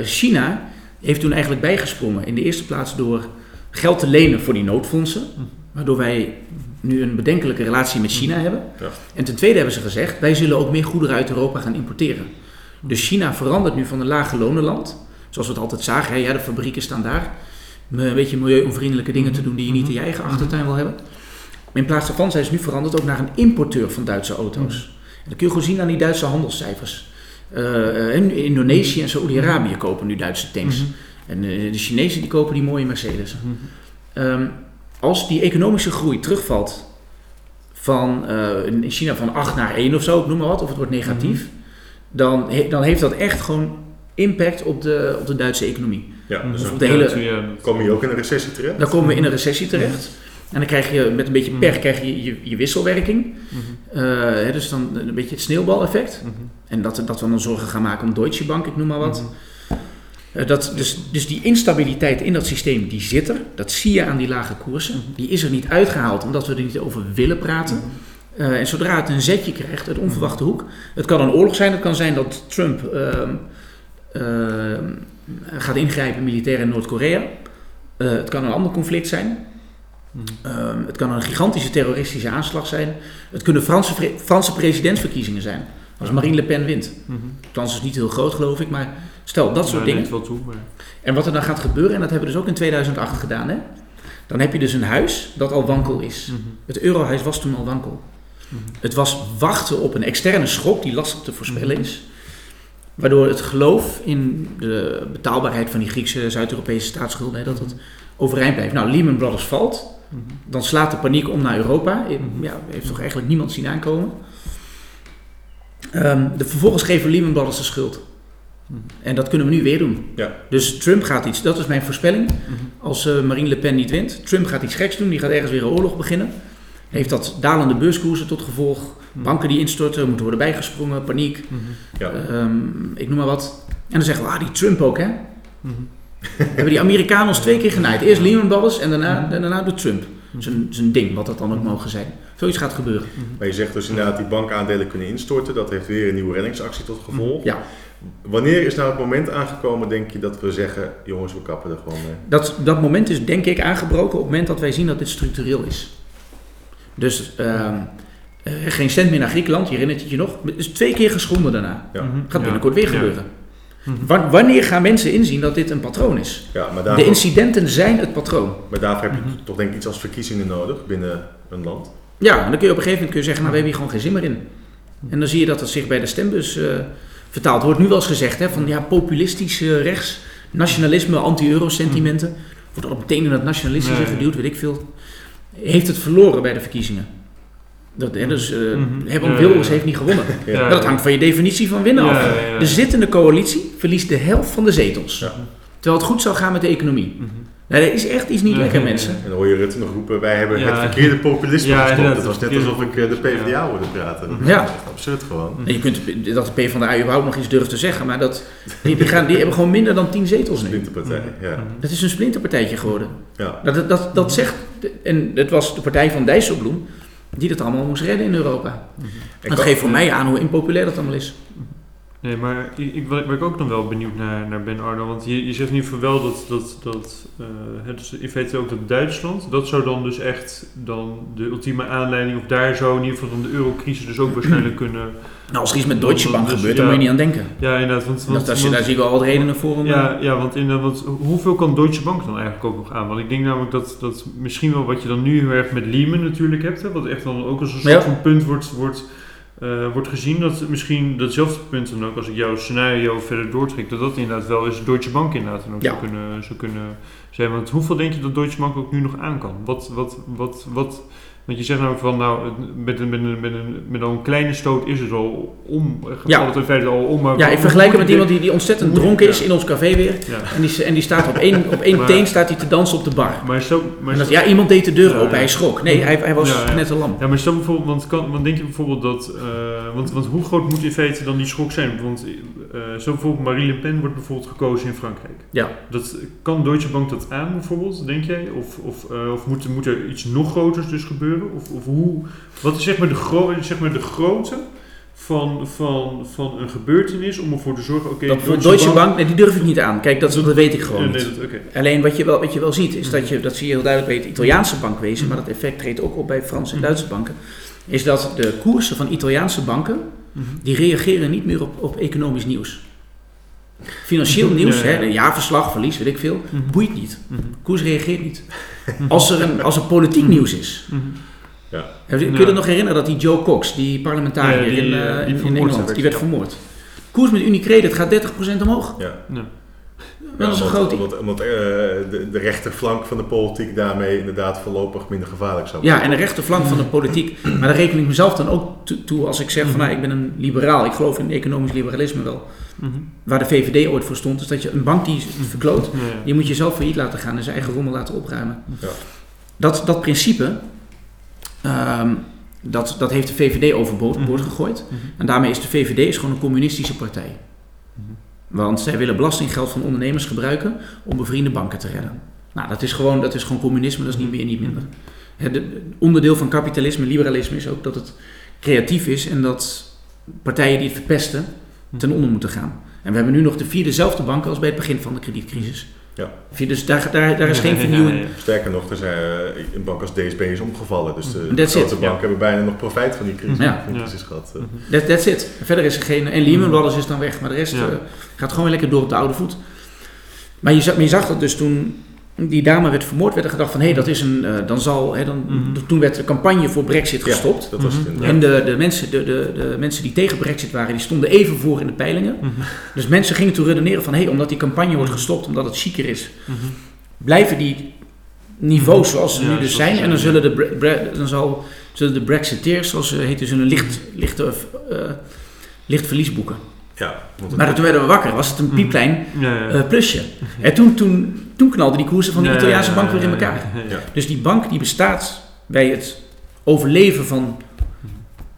China heeft toen eigenlijk bijgesprongen. In de eerste plaats door geld te lenen voor die noodfondsen. Waardoor wij nu een bedenkelijke relatie met China hebben. Ja. En ten tweede hebben ze gezegd, wij zullen ook meer goederen uit Europa gaan importeren. Dus China verandert nu van een lage lonenland, zoals we het altijd zagen. Hè, ja, de fabrieken staan daar. Om Een beetje milieuonvriendelijke dingen te doen die je niet in je eigen achtertuin wil hebben. Maar in plaats daarvan zijn ze nu veranderd ook naar een importeur van Duitse auto's. En dat kun je gewoon zien aan die Duitse handelscijfers. Eh, eh, in Indonesië en Saoedi-Arabië kopen nu Duitse tanks. En eh, de Chinezen die kopen die mooie Mercedes. Ehm, als die economische groei terugvalt van eh, in China van 8 naar 1 of zo, ik noem maar wat, of het wordt negatief, dan, he- dan heeft dat echt gewoon impact op de, op de Duitse economie. Ja, dus dan op de hele, dat- kom je ook in een recessie terecht. dan komen we in een recessie terecht. En dan krijg je met een beetje pech krijg je, je, je wisselwerking. Eh, hè, dus dan een beetje het sneeuwbaleffect. En dat, dat we dan zorgen gaan maken om Deutsche Bank, ik noem maar wat. Eh, dat, dus, dus die instabiliteit in dat systeem, die zit er. Dat zie je aan die lage koersen. Die is er niet uitgehaald omdat we er niet over willen praten. Eh, en zodra het een zetje krijgt uit onverwachte hoek. Het kan een oorlog zijn. Het kan zijn dat Trump ehm, ehm, gaat ingrijpen militair in Noord-Korea. Eh, het kan een ander conflict zijn. Ehm, het kan een gigantische terroristische aanslag zijn. Het kunnen Franse, Franse presidentsverkiezingen zijn. Als Marine Le Pen wint. Mhm. De kans is niet heel groot, geloof ik. Maar stel, dat soort dingen. wel toe, maar... En wat er dan gaat gebeuren, en dat hebben we dus ook in 2008 gedaan. Hè? Dan heb je dus een huis dat al wankel is. Mhm. Het eurohuis was toen al wankel. Het was wachten op een externe schok die lastig te voorspellen is. Waardoor het geloof in de betaalbaarheid van die Griekse Zuid-Europese staatsschulden, hè, dat het overeind blijft. Nou, Lehman Brothers valt. Dan slaat de paniek om naar Europa. Ja, heeft toch eigenlijk niemand zien aankomen. Ehm, de, vervolgens geven Lehman Brothers de schuld. En dat kunnen we nu weer doen. Ja. Dus Trump gaat iets, dat is mijn voorspelling. Als eh, Marine Le Pen niet wint, Trump gaat iets geks doen, die gaat ergens weer een oorlog beginnen. Heeft dat dalende beurskoersen tot gevolg, banken die instorten, moeten worden bijgesprongen, paniek, Ja. Ehm, ik noem maar wat. En dan zeggen we, ah, die Trump ook, hè? Hebben die Amerikanen ons twee keer genaaid. Eerst Lehman Brothers en daarna, en daarna door Trump. Zijn, zijn ding, wat dat dan ook mogen zijn. Zoiets gaat gebeuren. Maar je zegt dus inderdaad die bankaandelen kunnen instorten. Dat heeft weer een nieuwe reddingsactie tot gevolg. Ja. Wanneer is nou het moment aangekomen, denk je, dat we zeggen, jongens, we kappen er gewoon mee? Dat, dat moment is denk ik aangebroken op het moment dat wij zien dat dit structureel is. Dus ehm, eh, geen cent meer naar Griekenland, je herinnert het je nog. Het is twee keer geschonden daarna. Ja. Gaat binnenkort weer Ja. Wa- Wanneer gaan mensen inzien dat dit een patroon is? Ja, maar De incidenten zijn het patroon. maar daarvoor heb je toch denk ik iets als verkiezingen nodig binnen een land. Ja, en dan kun je op een gegeven moment kun je zeggen, nou we hebben hier gewoon geen zin meer in. En dan zie je dat dat zich bij de stembus eh, vertaalt. Wordt nu wel eens gezegd, hè, van ja, populistisch rechts, nationalisme, anti-euro-sentimenten. Wordt al meteen in het nationalistische Nee. geduwd, weet ik veel. Heeft het verloren bij de verkiezingen. Dat, hè, dus eh Mhm. Herman Ja, Wilders ja. heeft niet gewonnen. Dat hangt van je definitie van winnen Ja, af. ja, ja. De zittende coalitie verliest de helft van de zetels. Ja. Terwijl het goed zou gaan met de economie. Nou, dat is echt iets niet Ja, lekker, ja, ja. mensen. En dan hoor je Rutte nog roepen, wij hebben Ja. het verkeerde populisme Ja, gestopt. Het was net alsof ik eh, de PvdA hoorde praten. Dat is Ja. echt absurd gewoon. En je kunt dat de PvdA überhaupt nog iets durft te zeggen, maar dat, die, die, gaan, die hebben gewoon minder dan 10 zetels nu. Splinterpartij, ja. Dat is een splinterpartijtje geworden. ja. Dat, dat, dat, dat zegt, en het was de partij van Dijsselbloem die dat allemaal moest redden in Europa. En Dat geeft voor mij aan hoe impopulair dat allemaal is. Nee, maar ik, waar waar ik ook dan wel benieuwd naar, naar ben, Arno. Want je, je zegt in ieder geval wel dat, dat, dat eh, het in feite ook dat Duitsland, dat zou dan dus echt dan de ultieme aanleiding, of daar zou in ieder geval dan de eurocrisis dus ook waarschijnlijk kunnen... Nou, als er iets met Deutsche Bank Dus, gebeurt, ja. daar moet je niet aan denken. Ja, inderdaad. Want, want, Dat, want- daar zie ik wel wat redenen voor om... ja, ja, want, in, want hoeveel kan Deutsche Bank dan eigenlijk ook nog aan? Want ik denk namelijk dat, dat misschien wel wat je dan nu heel erg met Lehman natuurlijk hebt, hè, wat echt dan ook als een soort Ja. van punt wordt, wordt, eh, wordt gezien, dat misschien datzelfde punt dan ook, als ik jouw scenario verder doortrek, dat dat inderdaad wel eens Deutsche Bank inderdaad dan ook Ja. zou, kunnen, zou kunnen zijn. Want hoeveel denk je dat Deutsche Bank ook nu nog aan kan? Wat, wat, wat, wat, want je zegt namelijk van, nou, met een, met een, met een, met een kleine stoot is het al om, Ja. feite al om. Maar Ja, ik vergelijk het met iemand die, die ontzettend dronken is ja. in ons café weer. Ja. En die, en die staat op één, op één Maar- teen staat hij te dansen op de bar. Maar zo, maar dat, zo- ja, iemand deed de deur open, hij schrok. Nee, hij, hij was net een lam. Ja, maar stel bijvoorbeeld, want, kan, want denk je bijvoorbeeld dat, eh, want, want hoe groot moet in feite dan die schok zijn? Want zo bijvoorbeeld Marie Le Pen wordt bijvoorbeeld gekozen in Frankrijk. Ja. Dat, kan Deutsche Bank dat aan bijvoorbeeld, denk jij? Of, of, eh, of moet, moet er iets nog groters dus gebeuren? Of, of hoe, wat is zeg maar de, gro zeg maar de grootte van, van, van een gebeurtenis om ervoor te zorgen, oké, Dat voor Deutsche Bank, nee, die durf ik niet aan. Kijk, dat, dat weet ik gewoon Ja, niet. nee, dat- oké. Alleen wat je, wel, wat je wel ziet, is dat je, dat zie je heel duidelijk bij het Italiaanse bankwezen, maar dat effect treedt ook op bij Franse en Duitse banken, is dat de koersen van Italiaanse banken, Mhm. die reageren niet meer op, op economisch nieuws. Financieel nieuws, Ja, ja. hè, een jaarverslag, verlies, weet ik veel, Mhm. boeit niet. Mhm. Koers reageert niet. Als er, een, als er politiek nieuws is. Mhm. Kun je Ja. je nog herinneren dat die Joe Cox, die parlementariër Ja, die, in, eh, eh, die in Engeland, werd, die werd ja. vermoord. Koers met Unicredit gaat 30% omhoog. Ja. Ja. Dat is een groot omdat, omdat eh, de, de rechterflank van de politiek daarmee inderdaad voorlopig minder gevaarlijk zou Ja, worden. en de rechterflank van de politiek. Maar daar reken ik mezelf dan ook to- toe als ik zeg van nou, ik ben een liberaal. Ik geloof in economisch liberalisme wel. Mhm. Waar de VVD ooit voor stond. is dat je een bank die is verkloot, Ja, ja. die moet je zelf failliet laten gaan en zijn eigen rommel laten opruimen. Ja. Dat, dat principe, ehm, dat, dat heeft de VVD overboord boord gegooid. Mhm. En daarmee is de VVD is gewoon een communistische partij. Want zij willen belastinggeld van ondernemers gebruiken om bevriende banken te redden. Nou, dat is gewoon, dat is gewoon communisme, dat is niet meer niet minder. Het de- onderdeel van kapitalisme, liberalisme is ook dat het creatief is en dat partijen die het verpesten ten onder moeten gaan. En we hebben nu nog de vier dezelfde banken als bij het begin van de kredietcrisis. Ja. Dus daar, daar, daar is geen vernieuwing. ja, ja. Sterker nog, er zijn, eh, een bank als DSB is omgevallen. Dus de That's grote it, banken ja. hebben bijna nog profijt van die crisis, Ja. van die crisis gehad. eh. That, that's it. Verder is er geen... En Lehman Brothers is dan weg, maar de rest Ja. eh, gaat gewoon weer lekker door op de oude voet. Maar je zag, maar je zag dat dus toen die dame werd vermoord, werd er gedacht van... hé, dat is een... eh, dan zal... Hè, dan, Mhm. Toen werd de campagne voor Brexit Ja, gestopt. dat was het Mhm. En de, de, mensen, de, de, de mensen die tegen Brexit waren, die stonden even voor in de peilingen. Mhm. Dus mensen gingen toen redeneren van... hé, omdat die campagne wordt gestopt, omdat het chiquer is... Mhm. blijven die niveaus Mhm. zoals ze Ja, nu dus zijn. En dan zullen de, bre- bre- dan zal, zullen de Brexiteers, zoals ze heten, zullen licht, licht, eh, licht verlies boeken. Ja, Maar toen werden we wakker, was het een Mhm. piepklein eh, plusje. En toen, toen, toen knalden die koersen van de Ja, Italiaanse bank weer in elkaar. Dus die bank die bestaat bij het overleven van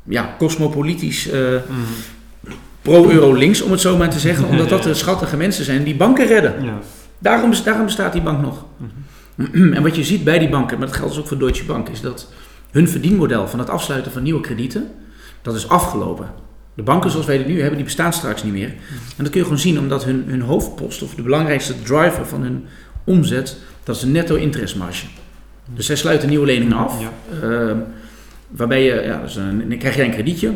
ja, cosmopolitisch eh, Mhm. pro-euro links, om het zo maar te zeggen. Omdat dat de schattige mensen zijn die banken redden. Ja. Daarom, daarom bestaat die bank nog. En wat je ziet bij die banken, maar dat geldt dus ook voor Deutsche Bank, is dat hun verdienmodel van het afsluiten van nieuwe kredieten, dat is afgelopen. De banken zoals wij die nu hebben, die bestaan straks niet meer. En dat kun je gewoon zien omdat hun, hun hoofdpost, of de belangrijkste driver van hun omzet, dat is de netto interestmarge. Dus zij sluiten nieuwe leningen af, Ja. ehm, waarbij je, ja, dus een, dan krijg je een kredietje.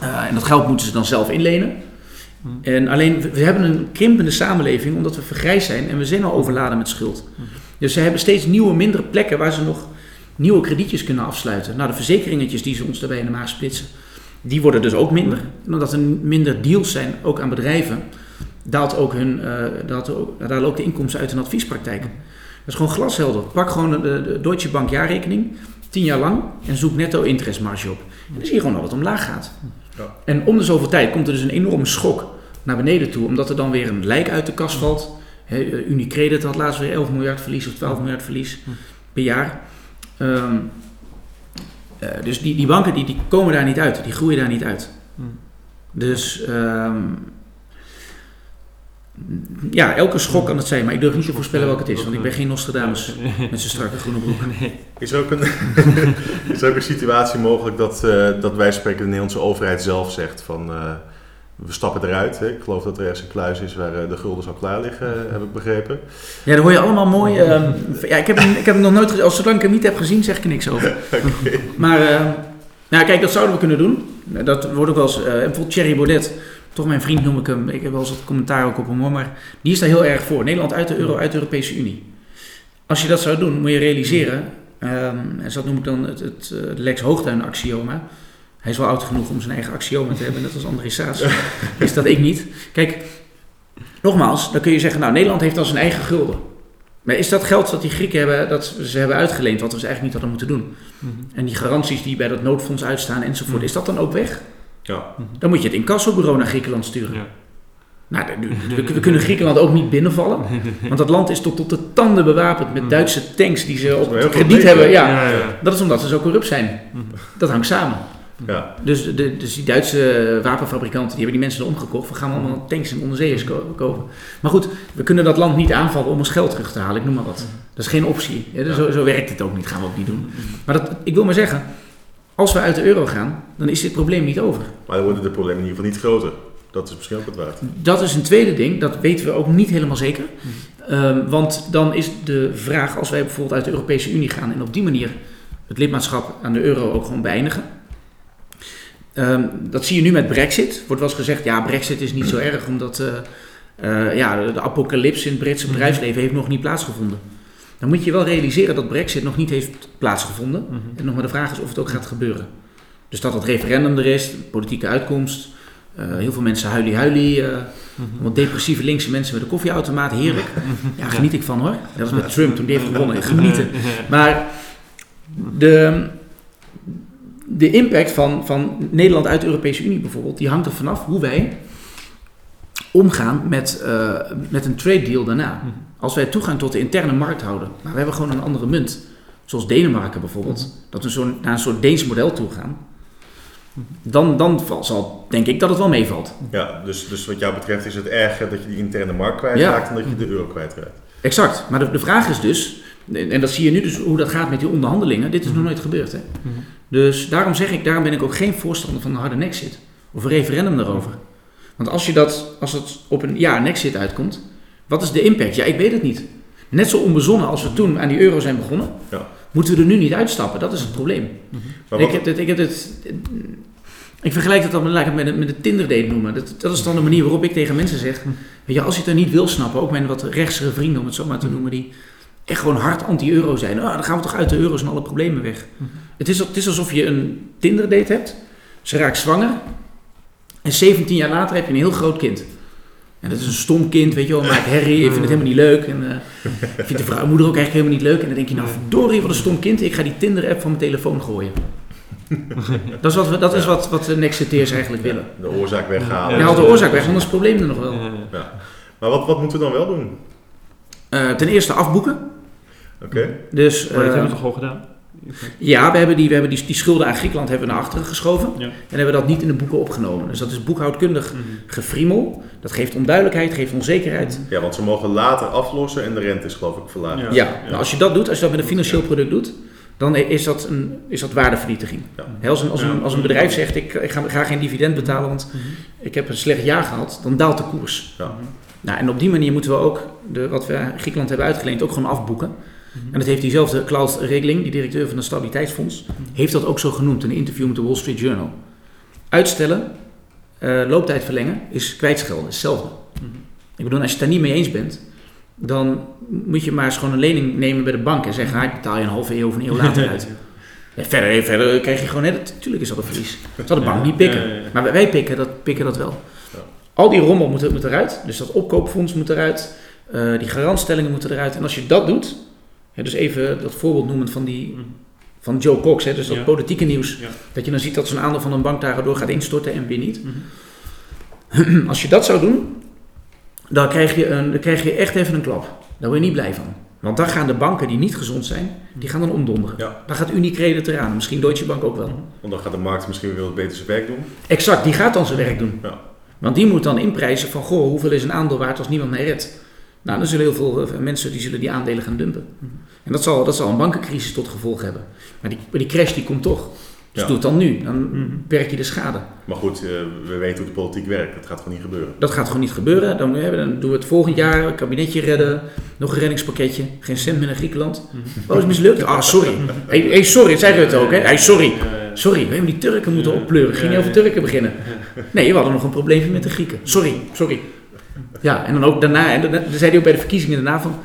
Eh, en dat geld moeten ze dan zelf inlenen. En alleen, we- hebben een krimpende samenleving omdat we vergrijsd zijn en we zijn al overladen met schuld. Dus ze hebben steeds nieuwe, mindere plekken waar ze nog nieuwe kredietjes kunnen afsluiten. Nou, de verzekeringetjes die ze ons daarbij in de maag splitsen, die worden dus ook minder. En omdat er minder deals zijn, ook aan bedrijven, daalt ook, hun, eh daalt ook, dalen ook de inkomsten uit hun adviespraktijk. Dat is gewoon glashelder. Pak gewoon de, de Deutsche Bank jaarrekening, tien jaar lang, en zoek netto interestmarge op. En dan zie je gewoon dat het omlaag gaat. Ja. En om de zoveel tijd komt er dus een enorme schok naar beneden toe, omdat er dan weer een lijk uit de kast valt. Eh, Unicredit had laatst weer 11 miljard verlies of 12 miljard verlies per jaar. Ehm, eh, dus die, die banken die, die komen daar niet uit, die groeien daar niet uit. Hm. Dus ehm, ja, elke schok kan het zijn, maar ik durf niet te voorspellen welke het is, want ik ben geen Nostradamus met zijn strakke groene broek. Nee. Is ook een, is ook een situatie mogelijk dat, eh, dat wij spreken de Nederlandse overheid zelf zegt van eh, we stappen eruit. Hè. Ik geloof dat er ergens een kluis is waar eh, de gulden zou klaar liggen, eh, heb ik begrepen. Ja, dat hoor je allemaal mooi. ehm, ja, ik heb, hem, ik heb hem nog nooit gezien. Als zolang ik hem niet heb gezien, zeg ik er niks over. Maar, ehm, nou kijk, dat zouden we kunnen doen. Dat wordt ook wel eens, eh, en bijvoorbeeld Thierry Baudet, toch mijn vriend noem ik hem. Ik heb wel eens wat commentaar ook op hem hoor, maar die is daar heel erg voor. Nederland uit de euro, uit de Europese Unie. Als je dat zou doen, moet je realiseren, ehm, en dat noem ik dan het, het, eh, het Lex Hoogduin axioma. Hij is wel oud genoeg om zijn eigen axioma te hebben, net als André Saas. is dat ik niet. Kijk, nogmaals, dan kun je zeggen, nou Nederland heeft dan zijn eigen gulden. Maar is dat geld dat die Grieken hebben, dat ze hebben uitgeleend, wat we ze eigenlijk niet hadden moeten doen? En die garanties die bij dat noodfonds uitstaan enzovoort, is dat dan ook weg? Ja. Dan moet je het incassobureau naar Griekenland sturen. Ja. Nou, we, we kunnen Griekenland ook niet binnenvallen. Want dat land is tot, tot de tanden bewapend met Duitse tanks die ze op krediet hebben. Ja, ja. dat is omdat ze zo corrupt zijn. Dat hangt samen. Ja. Dus, de, dus die Duitse wapenfabrikanten die hebben die mensen omgekocht. We gaan allemaal tanks en onderzeeërs ko- kopen. Maar goed, we kunnen dat land niet aanvallen om ons geld terug te halen. Ik noem maar wat. Dat is geen optie. Ja, dus zo, zo werkt het ook niet. gaan we ook niet doen. Maar dat, ik wil maar zeggen, als we uit de euro gaan, dan is dit probleem niet over. Maar dan worden de problemen in ieder geval niet groter. Dat is misschien ook het waard. Dat is een tweede ding, dat weten we ook niet helemaal zeker. Ehm, want dan is de vraag, als wij bijvoorbeeld uit de Europese Unie gaan en op die manier het lidmaatschap aan de euro ook gewoon beëindigen. Ehm, dat zie je nu met Brexit. Wordt wel eens gezegd, ja, Brexit is niet zo erg, omdat eh, eh, ja, de, apocalyps in het Britse bedrijfsleven heeft nog niet plaatsgevonden. Dan moet je wel realiseren dat Brexit nog niet heeft plaatsgevonden. En nog maar de vraag is of het ook gaat gebeuren. Dus dat het referendum er is, politieke uitkomst. eh, heel veel mensen huilie huilie. eh wat depressieve linkse mensen met een koffieautomaat, heerlijk. Ja, geniet ik van hoor. Dat was met Trump toen die heeft gewonnen. Genieten. Maar de, de impact van, van Nederland uit de Europese Unie bijvoorbeeld, die hangt er vanaf hoe wij omgaan met, eh, met een trade deal daarna. Als wij toegang tot de interne markt houden, maar we hebben gewoon een andere munt, zoals Denemarken bijvoorbeeld, dat we zo naar een soort Deens model toe gaan, dan, dan zal denk ik dat het wel meevalt. Ja, dus, dus wat jou betreft is het erger dat je die interne markt Ja. kwijtraakt dan dat je de euro kwijtraakt. Exact. Maar de, de vraag is dus, en en dat zie je nu dus hoe dat gaat met die onderhandelingen, dit is nog nooit gebeurd. Hè? Dus daarom zeg ik, daarom ben ik ook geen voorstander van een harde exit. Of een referendum daarover. Want als, je dat, als het op een ja, een exit uitkomt, wat is de impact? Ja, ik weet het niet. Net zo onbezonnen als we toen aan die euro zijn begonnen, Ja. moeten we er nu niet uitstappen. Dat is het probleem. Maar Ik heb, ik heb. Ik vergelijk het dan ik het met, een- met Tinder date noemen. Dat, dat is dan de manier waarop ik tegen mensen zeg. Weet je, als je het er niet wil snappen, ook mijn wat rechtsere vrienden om het zo maar te noemen, die echt gewoon hard anti-euro zijn. Ah, dan gaan we toch uit de euro, zijn alle problemen weg. Het, is, het is alsof je een Tinder date hebt. Ze raakt zwanger. En 17 jaar later heb je een heel groot kind. En dat is een stom kind, weet je wel, maakt herrie, ik vind het helemaal niet leuk. En eh, ik vind de vrouwmoeder ook eigenlijk helemaal niet leuk. En dan denk je, nou verdorie, wat een stom kind, ik ga die Tinder-app van mijn telefoon gooien. dat is wat, we, dat is wat, wat de Nexiteers eigenlijk willen. de oorzaak weghalen. Je haalt de oorzaak weg, anders is het probleem er nog wel. Ja. Maar wat, wat moeten we dan wel doen? Eh, ten eerste afboeken. Oké. Dus, Maar dat eh, hebben we toch al gedaan? Ja, we hebben, die, we hebben die, die schulden aan Griekenland hebben we naar achteren geschoven. Ja. En hebben dat niet in de boeken opgenomen. Dus dat is boekhoudkundig gefriemel. Dat geeft onduidelijkheid, geeft onzekerheid. Ja, want ze mogen later aflossen en de rente is geloof ik verlaagd. Ja. Ja, nou, als je dat doet, als je dat met een financieel product doet, dan is dat, een, is dat waardevernietiging. Als, een, als, een, als een bedrijf zegt, ik, ik ga, ga geen dividend betalen, want ik heb een slecht jaar gehad, dan daalt de koers. Ja. Nou, en op die manier moeten we ook, de, wat we Griekenland hebben uitgeleend, ook gewoon afboeken. En dat heeft diezelfde Klaus Regling, die directeur van het Stabiliteitsfonds, heeft dat ook zo genoemd in een interview met de Wall Street Journal. Uitstellen, eh, looptijd verlengen, is kwijtschelden, is hetzelfde. Ik bedoel, als je het daar niet mee eens bent, dan moet je maar eens gewoon een lening nemen bij de bank en zeggen, ah, ik betaal je een halve eeuw of een eeuw later uit. Ja, verder, verder krijg je gewoon, net, natuurlijk is dat een verlies. Dat zal de bank niet pikken. Maar wij pikken dat, pikken dat wel. Al die rommel moet, moet eruit. Dus dat opkoopfonds moet eruit. eh, die garantstellingen moeten eruit. En als je dat doet, dus even dat voorbeeld noemend van, die, van Joe Cox, hè, dus dat Ja. politieke nieuws, Ja. dat je dan ziet dat zo'n aandeel van een bank daardoor gaat instorten en weer niet. Als je dat zou doen, dan krijg, je een, dan krijg je echt even een klap. Daar word je niet blij van. Want dan gaan de banken die niet gezond zijn, die gaan dan omdonderen. Ja. Dan gaat Unicredit eraan, misschien Deutsche Bank ook wel. Want dan gaat de markt misschien weer wat beter zijn werk doen. Exact, die gaat dan zijn werk doen. Want die moet dan inprijzen van, goh, hoeveel is een aandeel waard als niemand mij redt? Nou, dan zullen heel veel eh, mensen die, zullen die aandelen gaan dumpen. En dat zal, dat zal een bankencrisis tot gevolg hebben. Maar die, maar die crash die komt toch. Dus Ja. doe het dan nu. Dan Mhm. werk je de schade. Maar goed, eh, we weten hoe de politiek werkt. Dat gaat gewoon niet gebeuren. Dat gaat gewoon niet gebeuren. Dan, eh, dan doen we het volgend jaar, een kabinetje redden, nog een reddingspakketje. Geen cent meer naar Griekenland. Oh, is mislukt? Ah, sorry. Hey, hey, sorry, het zei Rutte ook, hè? Hey, sorry. Sorry, we hebben die Turken moeten oppleuren. Ging niet over Turken beginnen. Nee, we hadden nog een probleempje met de Grieken. Sorry, sorry. Ja, en dan ook daarna, en dan, zei hij ook bij de verkiezingen daarna van,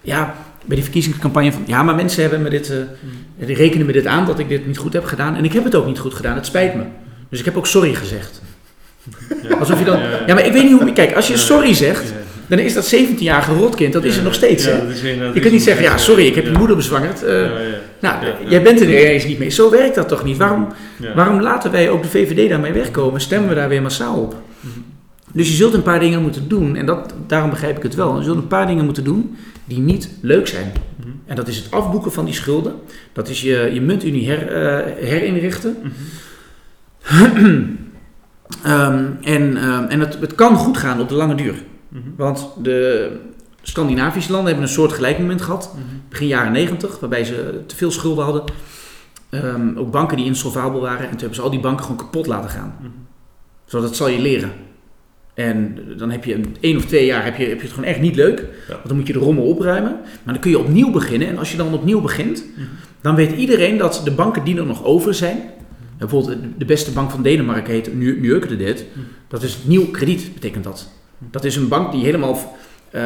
ja, bij die verkiezingscampagne van, ja, maar mensen hebben me dit, eh, die rekenen me dit aan dat ik dit niet goed heb gedaan. En ik heb het ook niet goed gedaan, het spijt me. Dus ik heb ook sorry gezegd. Alsof je dan, ja, maar ik weet niet hoe, kijk, als je sorry zegt, dan is dat 17-jarige rotkind, dat is er nog steeds, hè? Je kunt niet zeggen, ja, sorry, ik heb je moeder bezwangerd. eh, nou, Ja, ja. jij bent er ineens niet mee. Zo werkt dat toch niet? Waarom, Ja. waarom laten wij ook de VVD daarmee wegkomen? Stemmen we daar weer massaal op? Dus je zult een paar dingen moeten doen, en dat, daarom begrijp ik het wel. Je zult een paar dingen moeten doen die niet leuk zijn. En dat is het afboeken van die schulden. Dat is je, je muntunie her, eh, herinrichten. Ehm, en ehm, en het, het kan goed gaan op de lange duur. Want de Scandinavische landen hebben een soort gelijk moment gehad. Begin jaren 90, waarbij ze te veel schulden hadden. Ehm, ook banken die insolvabel waren. En toen hebben ze al die banken gewoon kapot laten gaan. Zo, dat zal je leren. En dan heb je een één of twee jaar heb je, heb je het gewoon echt niet leuk. Want dan moet je de rommel opruimen. Maar dan kun je opnieuw beginnen. En als je dan opnieuw begint, dan weet iedereen dat de banken die er nog over zijn. Bijvoorbeeld de beste bank van Denemarken heet Nu- Nykredit. Dat is nieuw krediet, betekent dat. Dat is een bank die helemaal eh,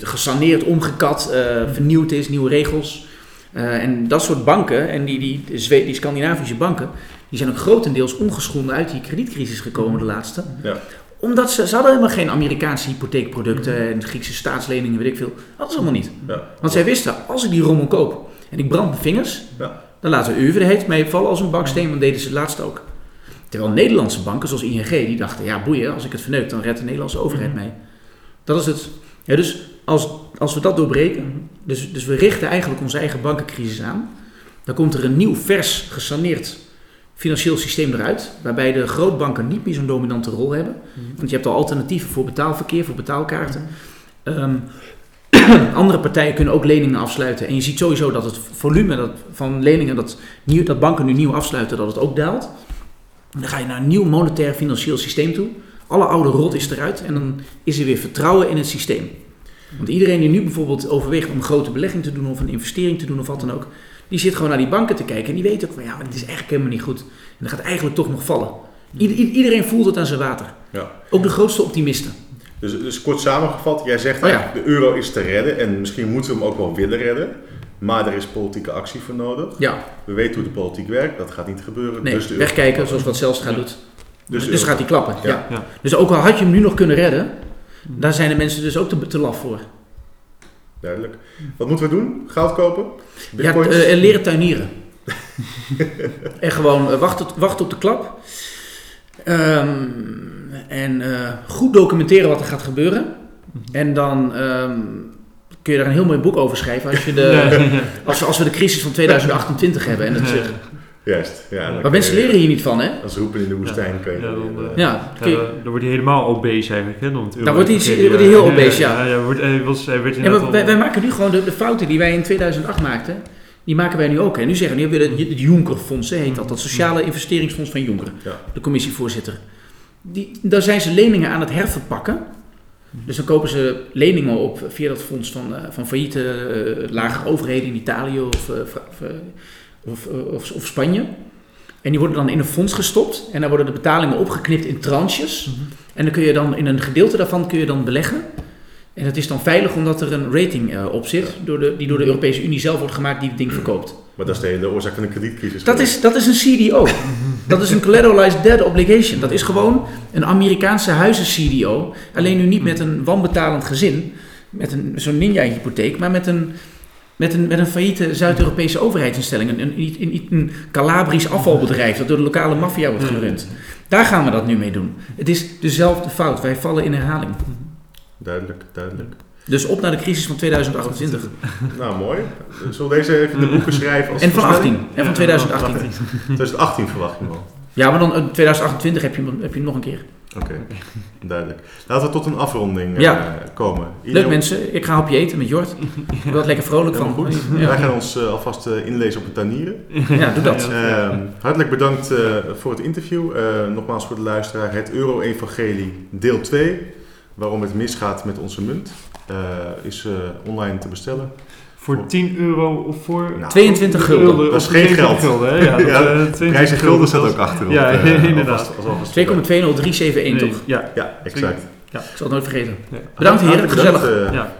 gesaneerd, omgekat, eh, vernieuwd is, nieuwe regels. En dat soort banken, en die, die, de die Scandinavische banken, die zijn ook grotendeels ongeschonden uit die kredietcrisis gekomen, de laatste. Ja. Omdat ze, ze hadden helemaal geen Amerikaanse hypotheekproducten en Griekse staatsleningen, weet ik veel. Dat hadden ze allemaal niet. Ja. Want zij wisten, als ik die rommel koop en ik brand mijn vingers, Ja. dan laten we de heet mee vallen als een baksteen, want deden ze het laatst ook. Terwijl Nederlandse banken, zoals ING, die dachten, ja boeien, als ik het verneuk, dan redt de Nederlandse overheid mee. Dat is het. Ja, dus als, als we dat doorbreken, dus, dus we richten eigenlijk onze eigen bankencrisis aan, dan komt er een nieuw, vers, gesaneerd financieel systeem eruit, waarbij de grootbanken niet meer zo'n dominante rol hebben. Want je hebt al alternatieven voor betaalverkeer, voor betaalkaarten. Ehm, andere partijen kunnen ook leningen afsluiten. En je ziet sowieso dat het volume dat, van leningen dat, nieuw, dat banken nu nieuw afsluiten, dat het ook daalt. Dan ga je naar een nieuw monetair financieel systeem toe. Alle oude rot is eruit en dan is er weer vertrouwen in het systeem. Want iedereen die nu bijvoorbeeld overweegt om een grote belegging te doen of een investering te doen of wat dan ook, die zit gewoon naar die banken te kijken en die weet ook van ja, maar het is eigenlijk helemaal niet goed. En dat gaat eigenlijk toch nog vallen. Ieder- ieder- iedereen voelt het aan zijn water. Ja. Ook de grootste optimisten. Dus, dus kort samengevat, jij zegt Oh ja. eigenlijk, de euro is te redden en misschien moeten we hem ook wel willen redden. Maar er is politieke actie voor nodig. Ja. We weten hoe de politiek werkt, dat gaat niet gebeuren. Nee, dus de euro- wegkijken zoals wat Zelstra doet. Dus Dus, gaat hij klappen. Ja. Ja. Ja. Dus ook al had je hem nu nog kunnen redden, daar zijn de mensen dus ook te, te laf voor. Duidelijk. Wat moeten we doen? Goud kopen? Ja, Bitcoins? eh, leren tuinieren. en gewoon eh, wachten wacht op de klap. Ehm, en eh, goed documenteren wat er gaat gebeuren. En dan ehm, kun je daar een heel mooi boek over schrijven als, je de, als, we, als we de crisis van 2028 hebben. En is- Juist. Ja, maar mensen leren hier niet van, hè? Als roepen in de woestijn kun je Ja, dan eh, eh, Ja, Ja, dan, dan wordt hij helemaal obese eigenlijk. Hè, dan het Dan wordt hij- wordt hij heel obese, ja. ja, ja, wordt, hij, was, hij werd Ja, inderdaad maar wij, al- wij maken nu gewoon de, de fouten die wij in 2008 maakten, die maken wij nu ook. En nu zeggen we, nu hebben we het, hè, heet dat, dat sociale investeringsfonds van Juncker, Ja. de commissievoorzitter. Die, daar zijn ze leningen aan het herverpakken. Dus dan kopen ze leningen op via dat fonds van, eh, van failliete eh, lage overheden in Italië of, of, of, of, Spanje. En die worden dan in een fonds gestopt en dan worden de betalingen opgeknipt in tranches. En dan kun je dan in een gedeelte daarvan kun je dan beleggen. En het is dan veilig omdat er een rating eh, op zit, door de, die door de Europese Unie zelf wordt gemaakt die het ding verkoopt. Maar dat is de hele oorzaak van de kredietcrisis. Dat is, dat is een CDO. Dat is een Collateralized Debt Obligation. Dat is gewoon een Amerikaanse huizen-CDO. Alleen nu niet met een wanbetalend gezin, met een, zo'n ninja-hypotheek, maar met een, met een, met een failliete Zuid-Europese overheidsinstelling. Een, een, een, een Calabrisch afvalbedrijf dat door de lokale maffia wordt gerund. Daar gaan we dat nu mee doen. Het is dezelfde fout. Wij vallen in herhaling. Duidelijk, duidelijk. Dus op naar de crisis van 2028. Nou, mooi. We deze even in de boeken schrijven? Als En van voorspelling? 18. En van 2018. 2018 verwacht je wel. Ja, maar dan in 2028 heb je, heb je hem nog een keer. Oké, duidelijk. Laten we tot een afronding eh, komen. Leuk mensen, ik ga hapje eten met Jort. Ik word lekker vrolijk van. Goed. Ja. Wij gaan ons eh, alvast eh, inlezen op de tanieren. Ja, doe dat. Ehm, hartelijk bedankt voor het interview. Nogmaals voor de luisteraar. Het Euro-evangelie deel 2. Waarom het misgaat met onze munt. is online te bestellen. Voor 10 euro of voor... Nou, 22 gulden. Of Dat is geen 22 geld. Gulden, hè? Ja, dat, Ja, eh, 22 Prijs en gulden staat ook achterop. Ja, eh, inderdaad. alvast- als alvast 2,20371 Nee, toch? Ja, Ja, exact. Ik zal het nooit vergeten. Bedankt heren, gezellig. eh, ja.